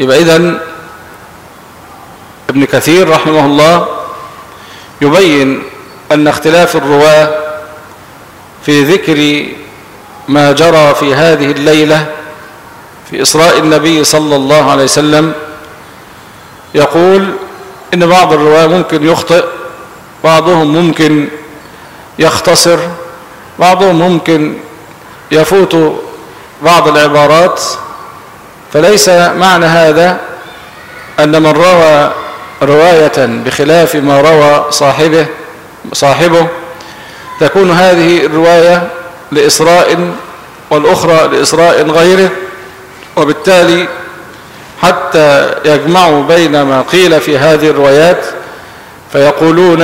يبقى إذن ابن كثير رحمه الله يبين أن اختلاف الرواة في ذكر ما جرى في هذه الليلة في إسراء النبي صلى الله عليه وسلم يقول إن بعض الرواة ممكن يخطئ بعضهم ممكن يختصر بعضهم ممكن يفوت بعض العبارات. فليس معنى هذا أن من روى رواية بخلاف ما روى صاحبه صاحبه تكون هذه الرواية لإسراء والأخرى لإسراء غيره وبالتالي حتى يجمعوا بين ما قيل في هذه الروايات فيقولون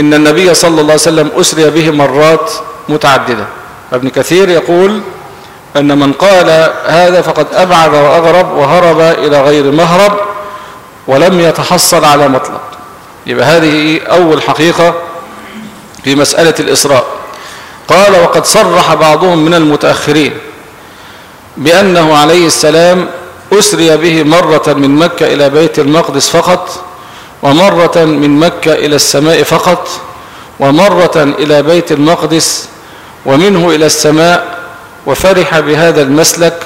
إن النبي صلى الله عليه وسلم أسري به مرات متعددة. ابن كثير يقول أن من قال هذا فقد أبعد وأغرب وهرب إلى غير مهرب ولم يتحصل على مطلب يبقى هذه أول حقيقة في مسألة الإسراء. قال وقد صرح بعضهم من المتأخرين بأنه عليه السلام أسري به مرة من مكة إلى بيت المقدس فقط ومرة من مكة إلى السماء فقط ومرة إلى بيت المقدس ومنه إلى السماء وفرح بهذا المسلك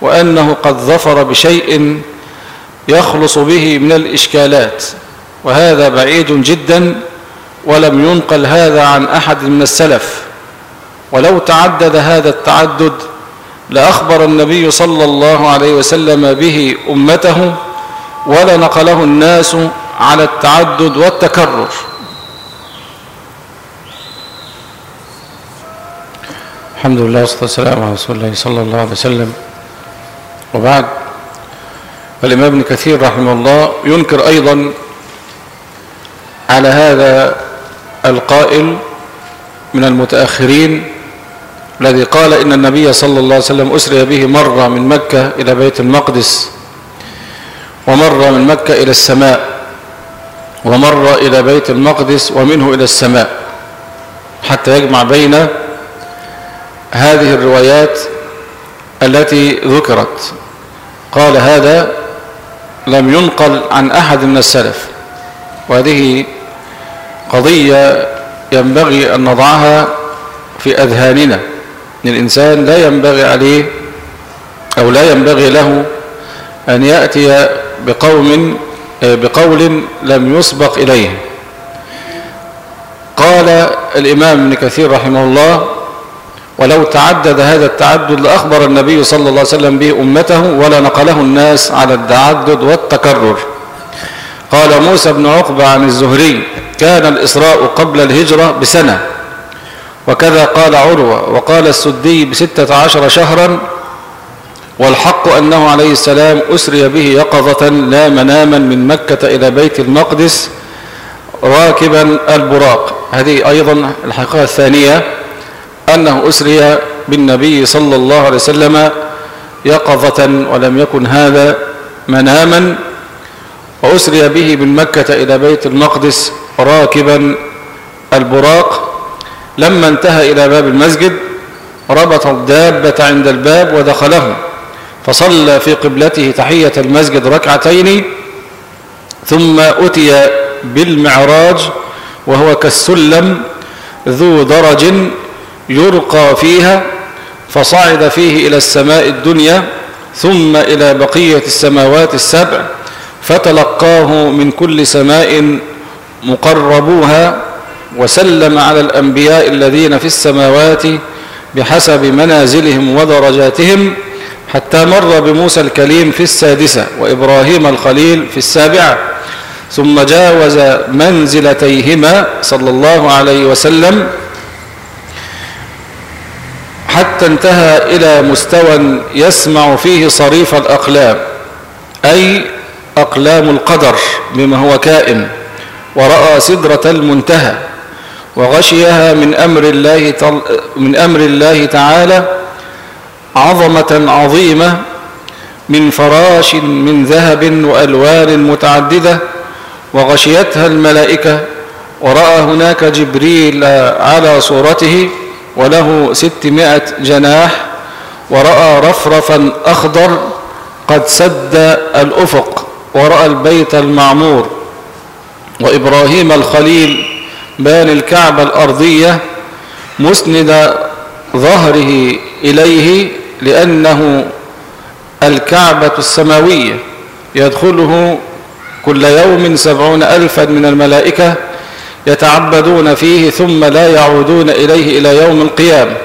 وأنه قد ظفر بشيء يخلص به من الإشكالات وهذا بعيد جدا ولم ينقل هذا عن أحد من السلف. ولو تعدد هذا التعدد لأخبر النبي صلى الله عليه وسلم به أمته ولنقله الناس على التعدد والتكرر. الحمد لله والصلاة والسلام على رسول الله صلى الله عليه وسلم. وبعد فالإمام ابن كثير رحمه الله ينكر أيضا على هذا القائل من المتأخرين الذي قال إن النبي صلى الله عليه وسلم أسري به مرة من مكة إلى بيت المقدس ومرة من مكة إلى السماء ومرة إلى بيت المقدس ومنه إلى السماء حتى يجمع بين هذه الروايات التي ذكرت. قال هذا لم ينقل عن أحد من السلف. وهذه قضية ينبغي أن نضعها في أذهاننا. أن الإنسان لا ينبغي عليه أو لا ينبغي له أن يأتي بقوم بقول لم يسبق إليه. قال الإمام ابن كثير رحمه الله ولو تعدد هذا التعدد لأخبر النبي صلى الله عليه وسلم به أمته ولا نقله الناس على التعدد والتكرر. قال موسى بن عقبة عن الزهري كان الإسراء قبل الهجرة بسنة. وكذا قال عروة وقال السدي بستة عشر شهرا والحق أنه عليه السلام أسري به يقظة لا مناما من مكة إلى بيت المقدس راكبا البراق. هذه أيضا الحقيقة الثانية. أنه أسري بالنبي صلى الله عليه وسلم يقظة ولم يكن هذا مناما وأسري به من مكة إلى بيت المقدس راكبا البراق. لما انتهى إلى باب المسجد ربط الدابة عند الباب ودخله فصلى في قبلته تحية المسجد ركعتين ثم أتي بالمعراج وهو كالسلم ذو درج يرقى فيها فصعد فيه إلى السماء الدنيا ثم إلى بقية السماوات السبع فتلقاه من كل سماء مقربوها وسلم على الأنبياء الذين في السماوات بحسب منازلهم ودرجاتهم حتى مر بموسى الكليم في السادسة وإبراهيم الخليل في السابعة ثم جاوز منزلتيهما صلى الله عليه وسلم حتى انتهى إلى مستوى يسمع فيه صريف الأقلام أي أقلام القدر بما هو كائن ورأى سدرة المنتهى وغشيها من أمر الله, من أمر الله تعالى عظمة عظيمة من فراش من ذهب وألوان متعددة وغشيتها الملائكة ورأى هناك جبريل على صورته وله ستمائة جناح ورأى رفرفا أخضر قد سد الأفق ورأى البيت المعمور وإبراهيم الخليل بان الكعبة الأرضية مسند ظهره إليه لأنه الكعبة السماوية يدخله كل يوم سبعون ألفا من الملائكة يتعبدون فيه ثم لا يعودون إليه إلى يوم القيامة.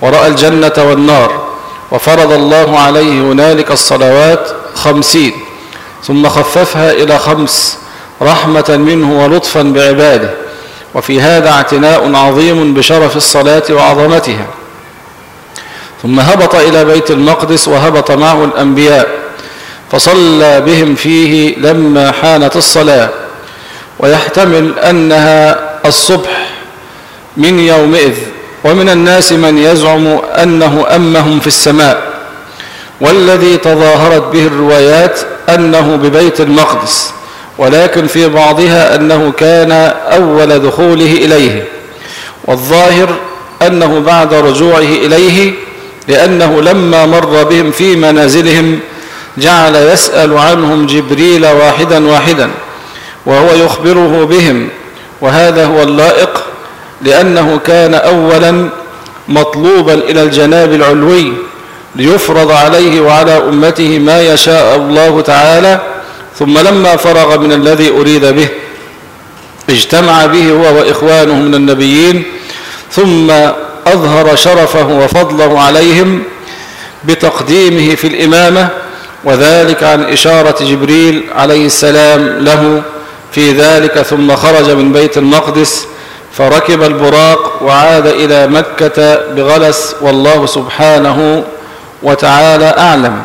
ورأى الجنة والنار. وفرض الله عليه هنالك الصلوات خمسين. ثم خففها إلى خمس رحمة منه ولطفا بعباده. وفي هذا اعتناء عظيم بشرف الصلاة وعظمتها. ثم هبط إلى بيت المقدس وهبط معه الأنبياء. فصلى بهم فيه لما حانت الصلاة. ويحتمل أنها الصبح من يومئذ ومن الناس من يزعم أنه أمهم في السماء. والذي تظاهرت به الروايات أنه ببيت المقدس ولكن في بعضها أنه كان أول دخوله إليه. والظاهر أنه بعد رجوعه إليه لأنه لما مر بهم في منازلهم جعل يسأل عنهم جبريل واحدا واحدا. وهو يخبره بهم. وهذا هو اللائق لأنه كان أولا مطلوبا إلى الجناب العلوي ليفرض عليه وعلى أمته ما يشاء الله تعالى ثم لما فرغ من الذي أريد به اجتمع به هو وإخوانه من النبيين ثم أظهر شرفه وفضله عليهم بتقديمه في الإمامة وذلك عن إشارة جبريل عليه السلام له في ذلك ثم خرج من بيت المقدس فركب البراق وعاد إلى مكة بغلس والله سبحانه وتعالى أعلم.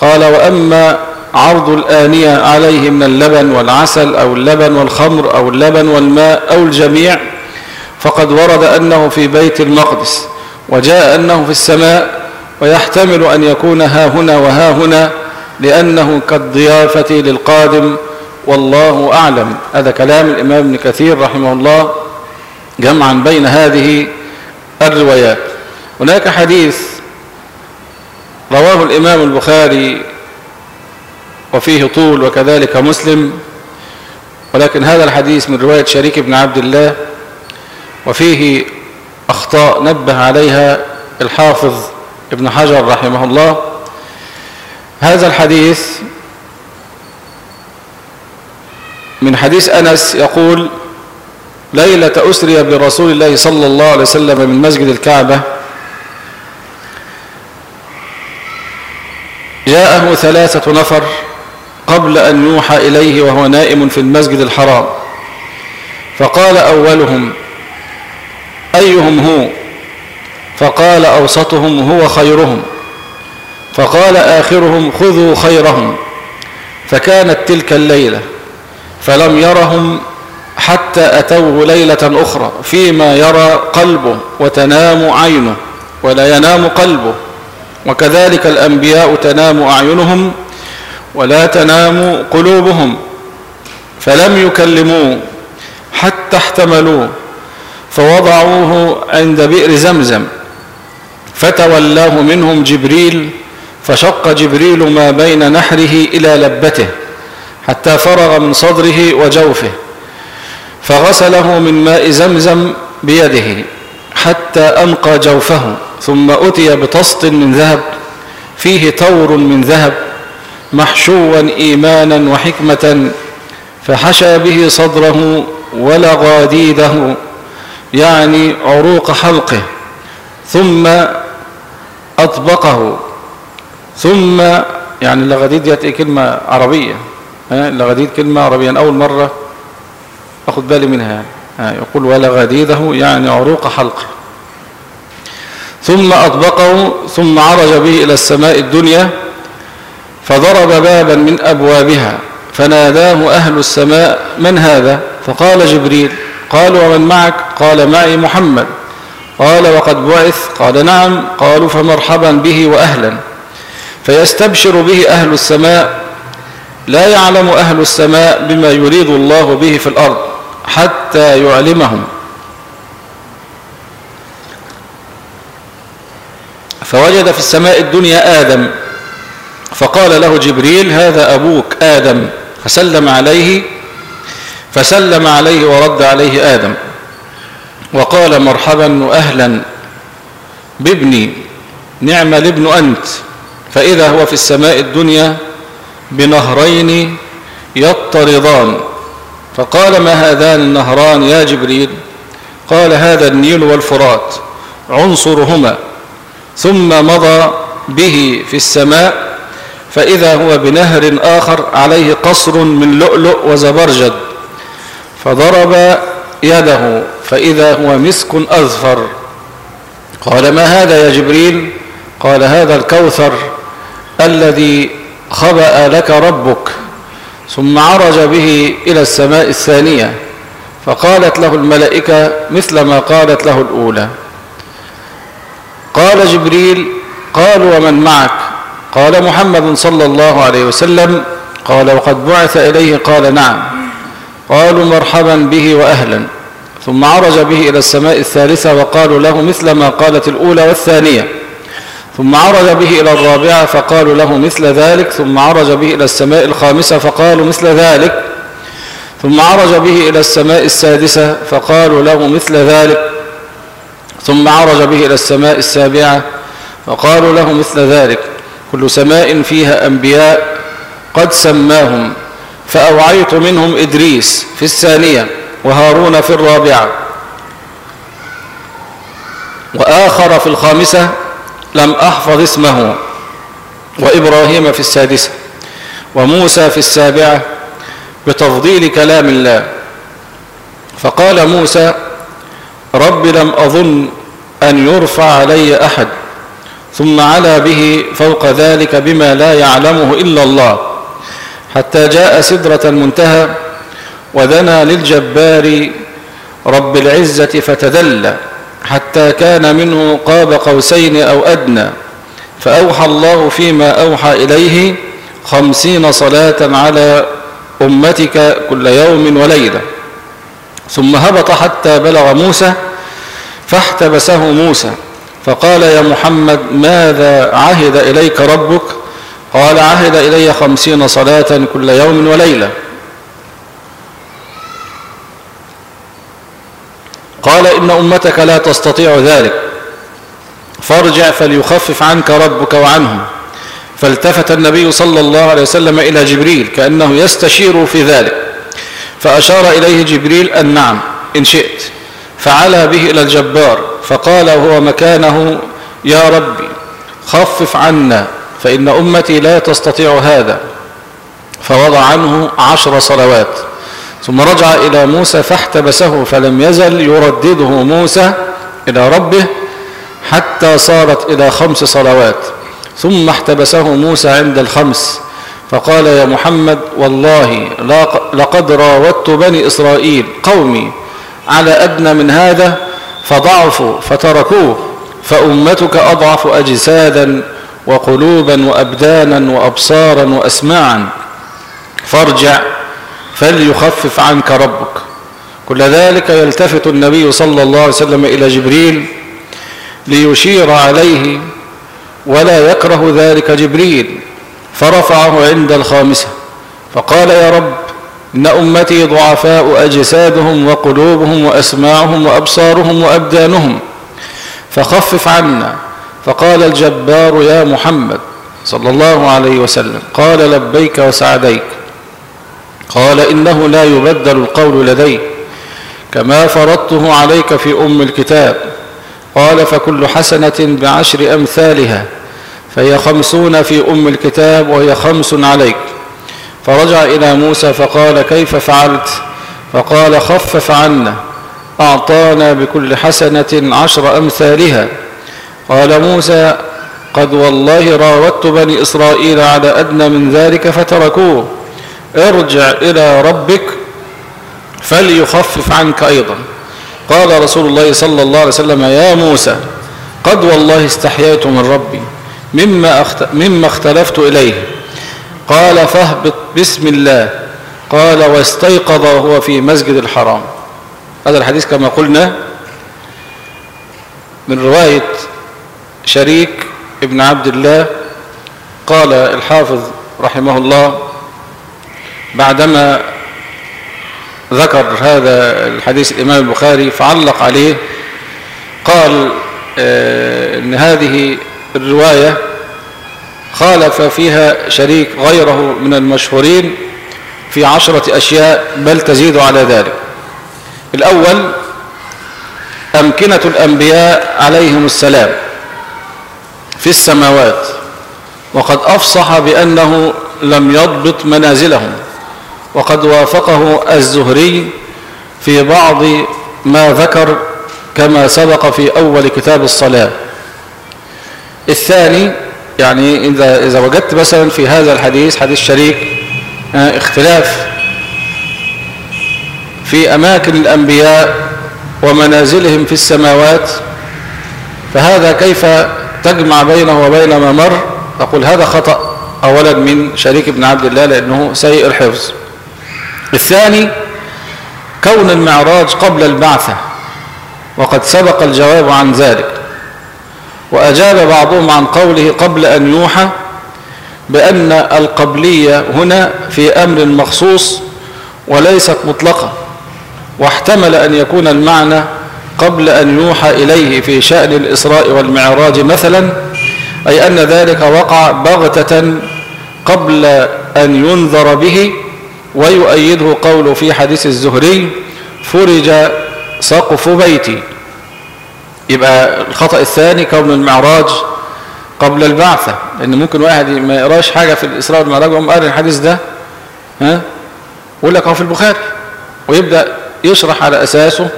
قال وأما عرض الآنية عليه من اللبن والعسل أو اللبن والخمر أو اللبن والماء أو الجميع فقد ورد أنه في بيت المقدس وجاء أنه في السماء ويحتمل أن يكون ها هنا وها هنا لأنه كالضيافة للقادم والله أعلم. هذا كلام الإمام ابن كثير رحمه الله جمعا بين هذه الروايات. هناك حديث رواه الإمام البخاري وفيه طول وكذلك مسلم ولكن هذا الحديث من رواية شريك بن عبد الله وفيه أخطاء نبه عليها الحافظ ابن حجر رحمه الله. هذا الحديث من حديث أنس يقول ليلة أسري برسول الله صلى الله عليه وسلم من مسجد الكعبة. جاءه ثلاثة نفر قبل أن يوحى إليه وهو نائم في المسجد الحرام. فقال أولهم أيهم هو؟ فقال أوسطهم هو خيرهم. فقال آخرهم خذوا خيرهم. فكانت تلك الليلة. فلم يرهم حتى أتوه ليلة أخرى فيما يرى قلبه وتنام عينه ولا ينام قلبه. وكذلك الأنبياء تنام أعينهم ولا تنام قلوبهم. فلم يكلموه حتى احتملوه فوضعوه عند بئر زمزم. فتولاه منهم جبريل فشق جبريل ما بين نحره إلى لبته. حتى فرغ من صدره وجوفه فغسله من ماء زمزم بيده حتى أنقى جوفه ثم أتي بطسط من ذهب فيه تور من ذهب محشوا إيمانا وحكمة فحشى به صدره ولغاديده يعني عروق حلقه ثم أطبقه ثم يعني اللغديد دي كلمة عربية. اللغديد كلمة عربية. أول مرة أخذ بالي منها. يقول ولغديده يعني عروق حلقه ثم أطبقه ثم عرج به إلى السماء الدنيا فضرب بابا من أبوابها فناداه أهل السماء من هذا؟ فقال جبريل قال ومن معك؟ قال معي محمد. قال وقد بعث. قال نعم. قالوا فمرحبا به وأهلا. فيستبشر به أهل السماء لا يعلم أهل السماء بما يريد الله به في الأرض حتى يعلمهم. فوجد في السماء الدنيا آدم فقال له جبريل هذا أبوك آدم. فسلم عليه فسلم عليه ورد عليه آدم وقال مرحبا وأهلا بابني نعم الابن أنت. فإذا هو في السماء الدنيا بنهرين يطردان. فقال ما هذان النهران يا جبريل؟ قال هذا النيل والفرات عنصرهما. ثم مضى به في السماء فإذا هو بنهر آخر عليه قصر من لؤلؤ وزبرجد. فضرب يده فإذا هو مسك أذفر قال ما هذا يا جبريل؟ قال هذا الكوثر الذي خبأ لك ربك ثم عرج به إلى السماء الثانية فقالت له الملائكة مثل ما قالت له الأولى. قال جبريل قالوا ومن معك؟ قال محمد صلى الله عليه وسلم قال وقد بعث إليه قال نعم. قالوا مرحبا به وأهلا. ثم عرج به إلى السماء الثالثة وقالوا له مثل ما قالت الأولى والثانية. ثم عرج به إلى الرابعة فقالوا له مثل ذلك ثم عرج به إلى السماء الخامسة فقالوا مثل ذلك ثم عرج به إلى السماء السادسة فقالوا له مثل ذلك ثم عرج به إلى السماء السابعة فقالوا له مثل ذلك كل سماء فيها أنبياء قد سماهم فأوعيت منهم إدريس في الثانية وهارون في الرابعة وآخر في الخامسة لم أحفظ اسمه. وإبراهيم في السادسة وموسى في السابعة بتفضيل كلام الله. فقال موسى رب لم أظن أن يرفع علي أحد ثم علا به فوق ذلك بما لا يعلمه إلا الله حتى جاء سدرة المنتهى ودنا للجبار رب العزة فتدلى حتى كان منه قاب قوسين أو أدنى فأوحى الله فيما أوحى إليه خمسين صلاة على أمتك كل يوم وليلة. ثم هبط حتى بلغ موسى فاحتبسه موسى فقال يا محمد ماذا عهد إليك ربك؟ قال عهد إلي خمسين صلاة كل يوم وليلة. قال إن أمتك لا تستطيع ذلك. فارجع فليخفف عنك ربك وعنهم. فالتفت النبي صلى الله عليه وسلم إلى جبريل كأنه يستشير في ذلك. فأشار إليه جبريل أن نعم إن شئت. فعلى به إلى الجبار فقال وهو مكانه يا ربي خفف عنا فإن أمتي لا تستطيع هذا. فوضع عنه عشر صلوات. ثم رجع إلى موسى فاحتبسه فلم يزل يردده موسى إلى ربه حتى صارت إلى خمس صلوات. ثم احتبسه موسى عند الخمس. فقال يا محمد والله لقد راودت بني إسرائيل قومي على أدنى من هذا فضعفوا فتركوه فأمتك أضعف أجسادا وقلوبا وأبدانا وأبصارا وأسماعا. فارجع فليخفف عنك ربك. كل ذلك يلتفت النبي صلى الله عليه وسلم إلى جبريل ليشير عليه ولا يكره ذلك جبريل فرفعه عند الخامسة فقال يا رب إن أمتي ضعفاء أجسادهم وقلوبهم وأسماعهم وأبصارهم وأبدانهم فخفف عنا. فقال الجبار يا محمد صلى الله عليه وسلم قال لبيك وسعديك. قال إنه لا يبدل القول لدي كما فرضته عليك في أم الكتاب. قال فكل حسنة بعشر أمثالها فهي خمسون في أم الكتاب وهي خمس عليك. فرجع إلى موسى فقال كيف فعلت؟ فقال خفف عنا أعطانا بكل حسنة عشر أمثالها. قال موسى قد والله راودت بني إسرائيل على أدنى من ذلك فتركوه. ارجع إلى ربك فليخفف عنك أيضا. قال رسول الله صلى الله عليه وسلم يا موسى قد والله استحييت من ربي مما, مما اختلفت إليه. قال فاهبط بسم الله. قال واستيقظ وهو في مسجد الحرام. هذا الحديث كما قلنا من رواية شريك ابن عبد الله. قال الحافظ رحمه الله بعدما ذكر هذا الحديث الإمام البخاري فعلق عليه قال آه، إن هذه الرواية خالف فيها شريك غيره من المشهورين في عشرة أشياء بل تزيد على ذلك. الأول أمكنة الأنبياء عليهم السلام في السماوات وقد أفصح بأنه لم يضبط منازلهم. وقد وافقه الزهري في بعض ما ذكر كما سبق في أول كتاب الصلاة. الثاني يعني إذا, إذا وجدت مثلا في هذا الحديث حديث شريك اختلاف في أماكن الأنبياء ومنازلهم في السماوات فهذا كيف تجمع بينه وبين ما مر؟ أقول هذا خطأ أولا من شريك بن عبد الله لأنه سيء الحفظ. الثاني كون المعراج قبل البعثة وقد سبق الجواب عن ذلك. وأجاب بعضهم عن قوله قبل أن يوحى بأن القبلية هنا في أمر مخصوص وليست مطلقة واحتمل أن يكون المعنى قبل أن يوحى إليه في شأن الإسراء والمعراج مثلا أي أن ذلك وقع بغتة قبل أن ينذر به ويؤيده قوله في حديث الزهري فرج سقف بيتي. يبقى الخطأ الثاني كون المعراج قبل البعثة. لأن ممكن واحد ما يقراش حاجة في الإسراء والمعراج وهم قال الحديث ده ها؟ يقول لك هو في البخاري. ويبدأ يشرح على أساسه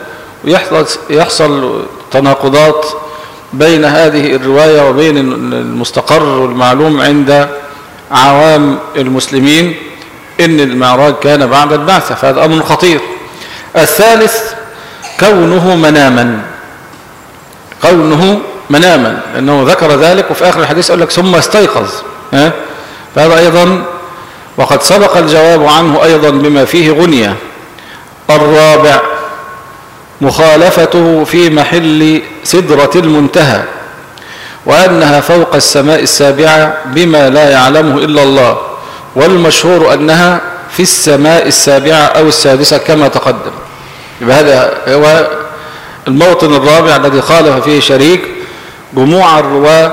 ويحصل يحصل تناقضات بين هذه الرواية وبين المستقر والمعلوم عند عوام المسلمين. إن المعراج كان بعد البعثة فهذا أمر خطير. الثالث كونه مناما. كونه مناما لأنه ذكر ذلك وفي آخر الحديث يقول لك ثم استيقظ. ها؟ فهذا أيضا وقد سبق الجواب عنه أيضا بما فيه غنية. الرابع مخالفته في محل سدرة المنتهى وأنها فوق السماء السابعة بما لا يعلمه إلا الله. والمشهور أنها في السماء السابعة أو السادسة كما تقدم. هذا هو الموطن الرابع الذي خالف فيه شريك جموع الرواة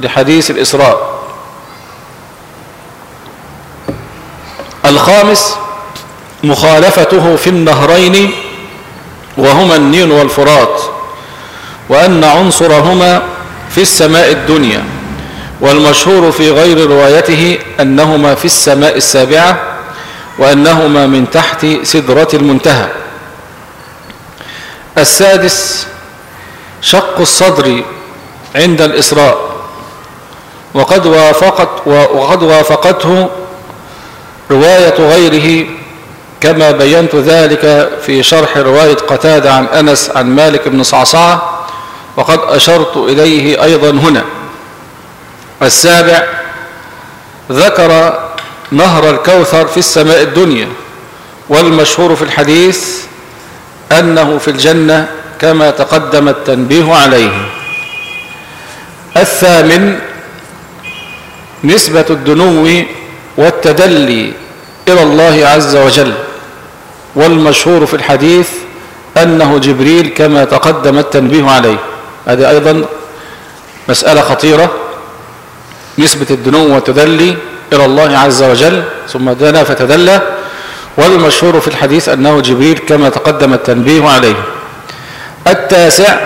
لحديث الإسراء. الخامس مخالفته في النهرين وهما النيل والفرات وأن عنصرهما في السماء الدنيا. والمشهور في غير روايته أنهما في السماء السابعة وأنهما من تحت سدرة المنتهى. السادس شق الصدر عند الإسراء. وقد وافقت وقد وافقته رواية غيره كما بينت ذلك في شرح رواية قتادة عن أنس عن مالك بن صعصعة وقد أشرت إليه أيضا هنا. السابع ذكر نهر الكوثر في السماء الدنيا والمشهور في الحديث أنه في الجنة كما تقدم التنبيه عليه. الثامن نسبة الدنو والتدلي إلى الله عز وجل والمشهور في الحديث أنه جبريل كما تقدم التنبيه عليه. هذه أيضا مسألة خطيرة. نسبة الدنو والتدلي إلى الله عز وجل ثم دنا فتدلى. والمشهور في الحديث أنه جبريل كما تقدم التنبيه عليه. التاسع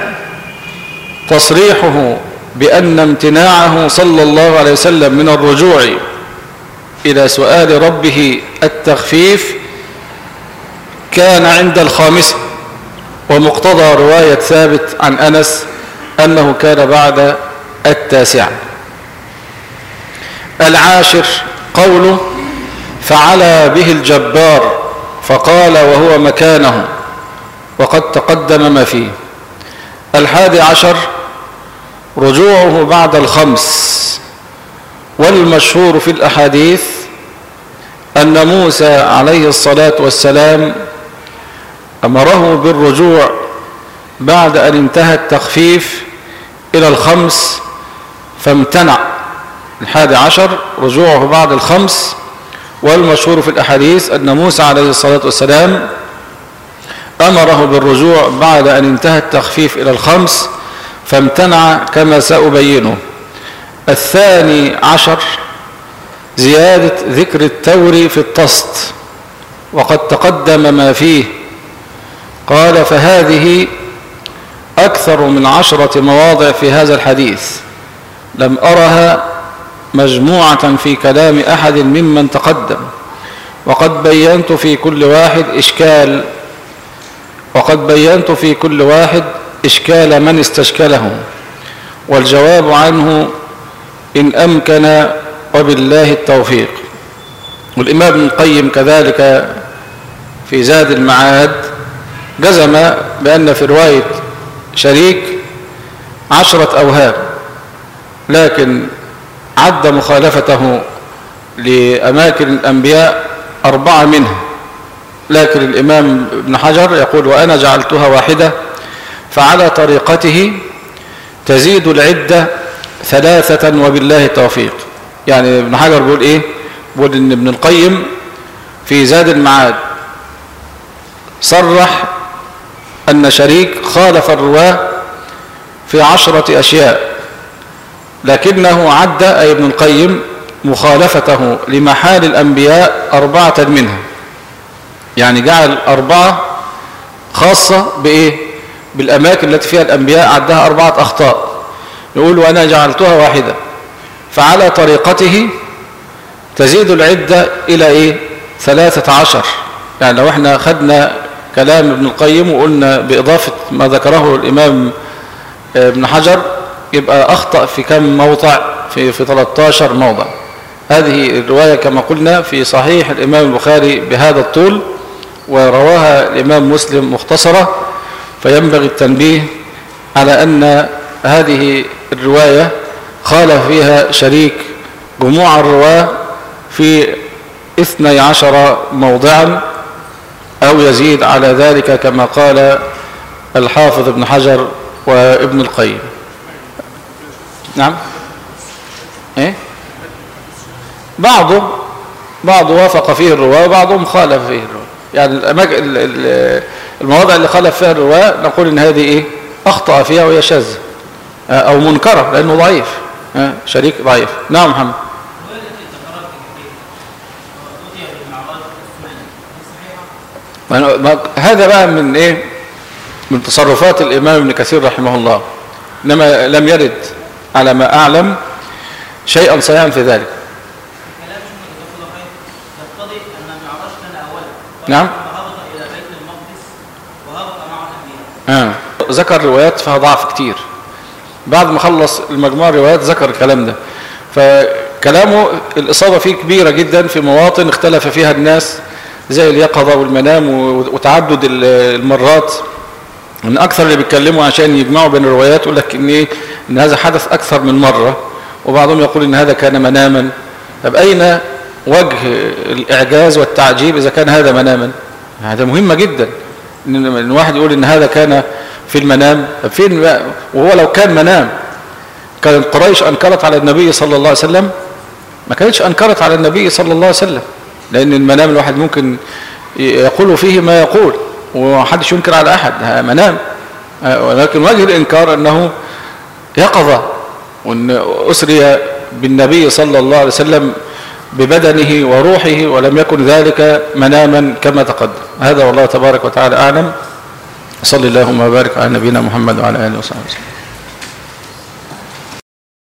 تصريحه بأن امتناعه صلى الله عليه وسلم من الرجوع إلى سؤال ربه التخفيف كان عند الخامسة ومقتضى رواية ثابت عن أنس أنه كان بعد التاسعة العاشر قوله فعلى به الجبار فقال وهو مكانه وقد تقدم ما فيه. الحادي عشر رجوعه بعد الخمس والمشهور في الأحاديث أن موسى عليه الصلاة والسلام أمره بالرجوع بعد أن انتهى التخفيف إلى الخمس فامتنع. الحادي عشر رجوعه بعد الخمس والمشهور في الأحاديث أن موسى عليه الصلاة والسلام أمره بالرجوع بعد أن انتهى التخفيف إلى الخمس فامتنع كما سأبينه. الثاني عشر زيادة ذكر التور في الطست وقد تقدم ما فيه. قال فهذه أكثر من عشرة مواضع في هذا الحديث لم أرها مجموعة في كلام أحد ممن تقدم. وقد بينت في كل واحد إشكال. وقد بينت في كل واحد إشكال من استشكله والجواب عنه إن أمكن وبالله التوفيق. والإمام ابن القيم كذلك في زاد المعاد جزم بأن في رواية شريك عشرة أوهام. لكن عد مخالفته لأماكن الأنبياء أربعة منها. لكن الإمام ابن حجر يقول وأنا جعلتها واحدة فعلى طريقته تزيد العدة ثلاثة وبالله التوفيق. يعني ابن حجر بيقول إيه؟ بيقول إن ابن القيم في زاد المعاد صرح أن شريك خالف الرواة في عشرة أشياء. لكنه عد أي ابن القيم مخالفته لمحال الأنبياء أربعة منها يعني جعل أربعة خاصة بإيه؟ بالأماكن التي فيها الأنبياء عدها أربعة أخطاء. يقول وأنا جعلتها واحدة. فعلى طريقته تزيد العدة إلى إيه؟ ثلاثة عشر. يعني لو إحنا خدنا كلام ابن القيم وقلنا بإضافة ما ذكره الإمام ابن حجر يبقى أخطأ في كم موضع في, في 13 موضع هذه الرواية كما قلنا في صحيح الإمام البخاري بهذا الطول ورواها الإمام مسلم مختصرة فينبغي التنبيه على أن هذه الرواية خالف فيها شريك جموع الرواة في اثني عشر موضعا أو يزيد على ذلك كما قال الحافظ ابن حجر وابن القيم. نعم. إيه؟ بعضه بعض وافق فيه الرواة وبعضهم خالف فيه الرواة. يعني المواضع اللي خالف فيها الرواة نقول إن هذه إيه؟ أخطأ فيها وهي شاذة أو منكرة لأنه ضعيف شريك ضعيف. نعم محمد. هذا بقى من إيه؟ من تصرفات الإمام ابن كثير رحمه الله إنما لم يرد. على ما أعلم شيئا صحيحا في ذلك. نعم. آه. ذكر روايات فيها ضعف كتير. بعد ما خلص المجموعة روايات ذكر الكلام ده. فكلامه الإصابة فيه كبيرة جدا في مواطن اختلف فيها الناس زي اليقظة والمنام وتعدد المرات. من أكثر اللي بيتكلموا عشان يجمعوا بين الروايات يقول لك إن, إيه؟ إن هذا حدث أكثر من مرة وبعضهم يقول إن هذا كان مناما. طب أين وجه الإعجاز والتعجيب إذا كان هذا مناما؟ هذا مهمة جدا. إن واحد يقول إن هذا كان في المنام. طب فين وهو لو كان منام كانت قريش أنكرت على النبي صلى الله عليه وسلم؟ ما كانتش أنكرت على النبي صلى الله عليه وسلم لأن المنام الواحد ممكن يقول فيه ما يقول. ومحدش ينكر على أحد منام. ولكن وجه الإنكار أنه يقظة وأن أسري بالنبي صلى الله عليه وسلم ببدنه وروحه ولم يكن ذلك مناما كما تقدم. هذا والله تبارك وتعالى أعلم. صلى اللهم وبارك على نبينا محمد وعلى آله وصحبه وسلم.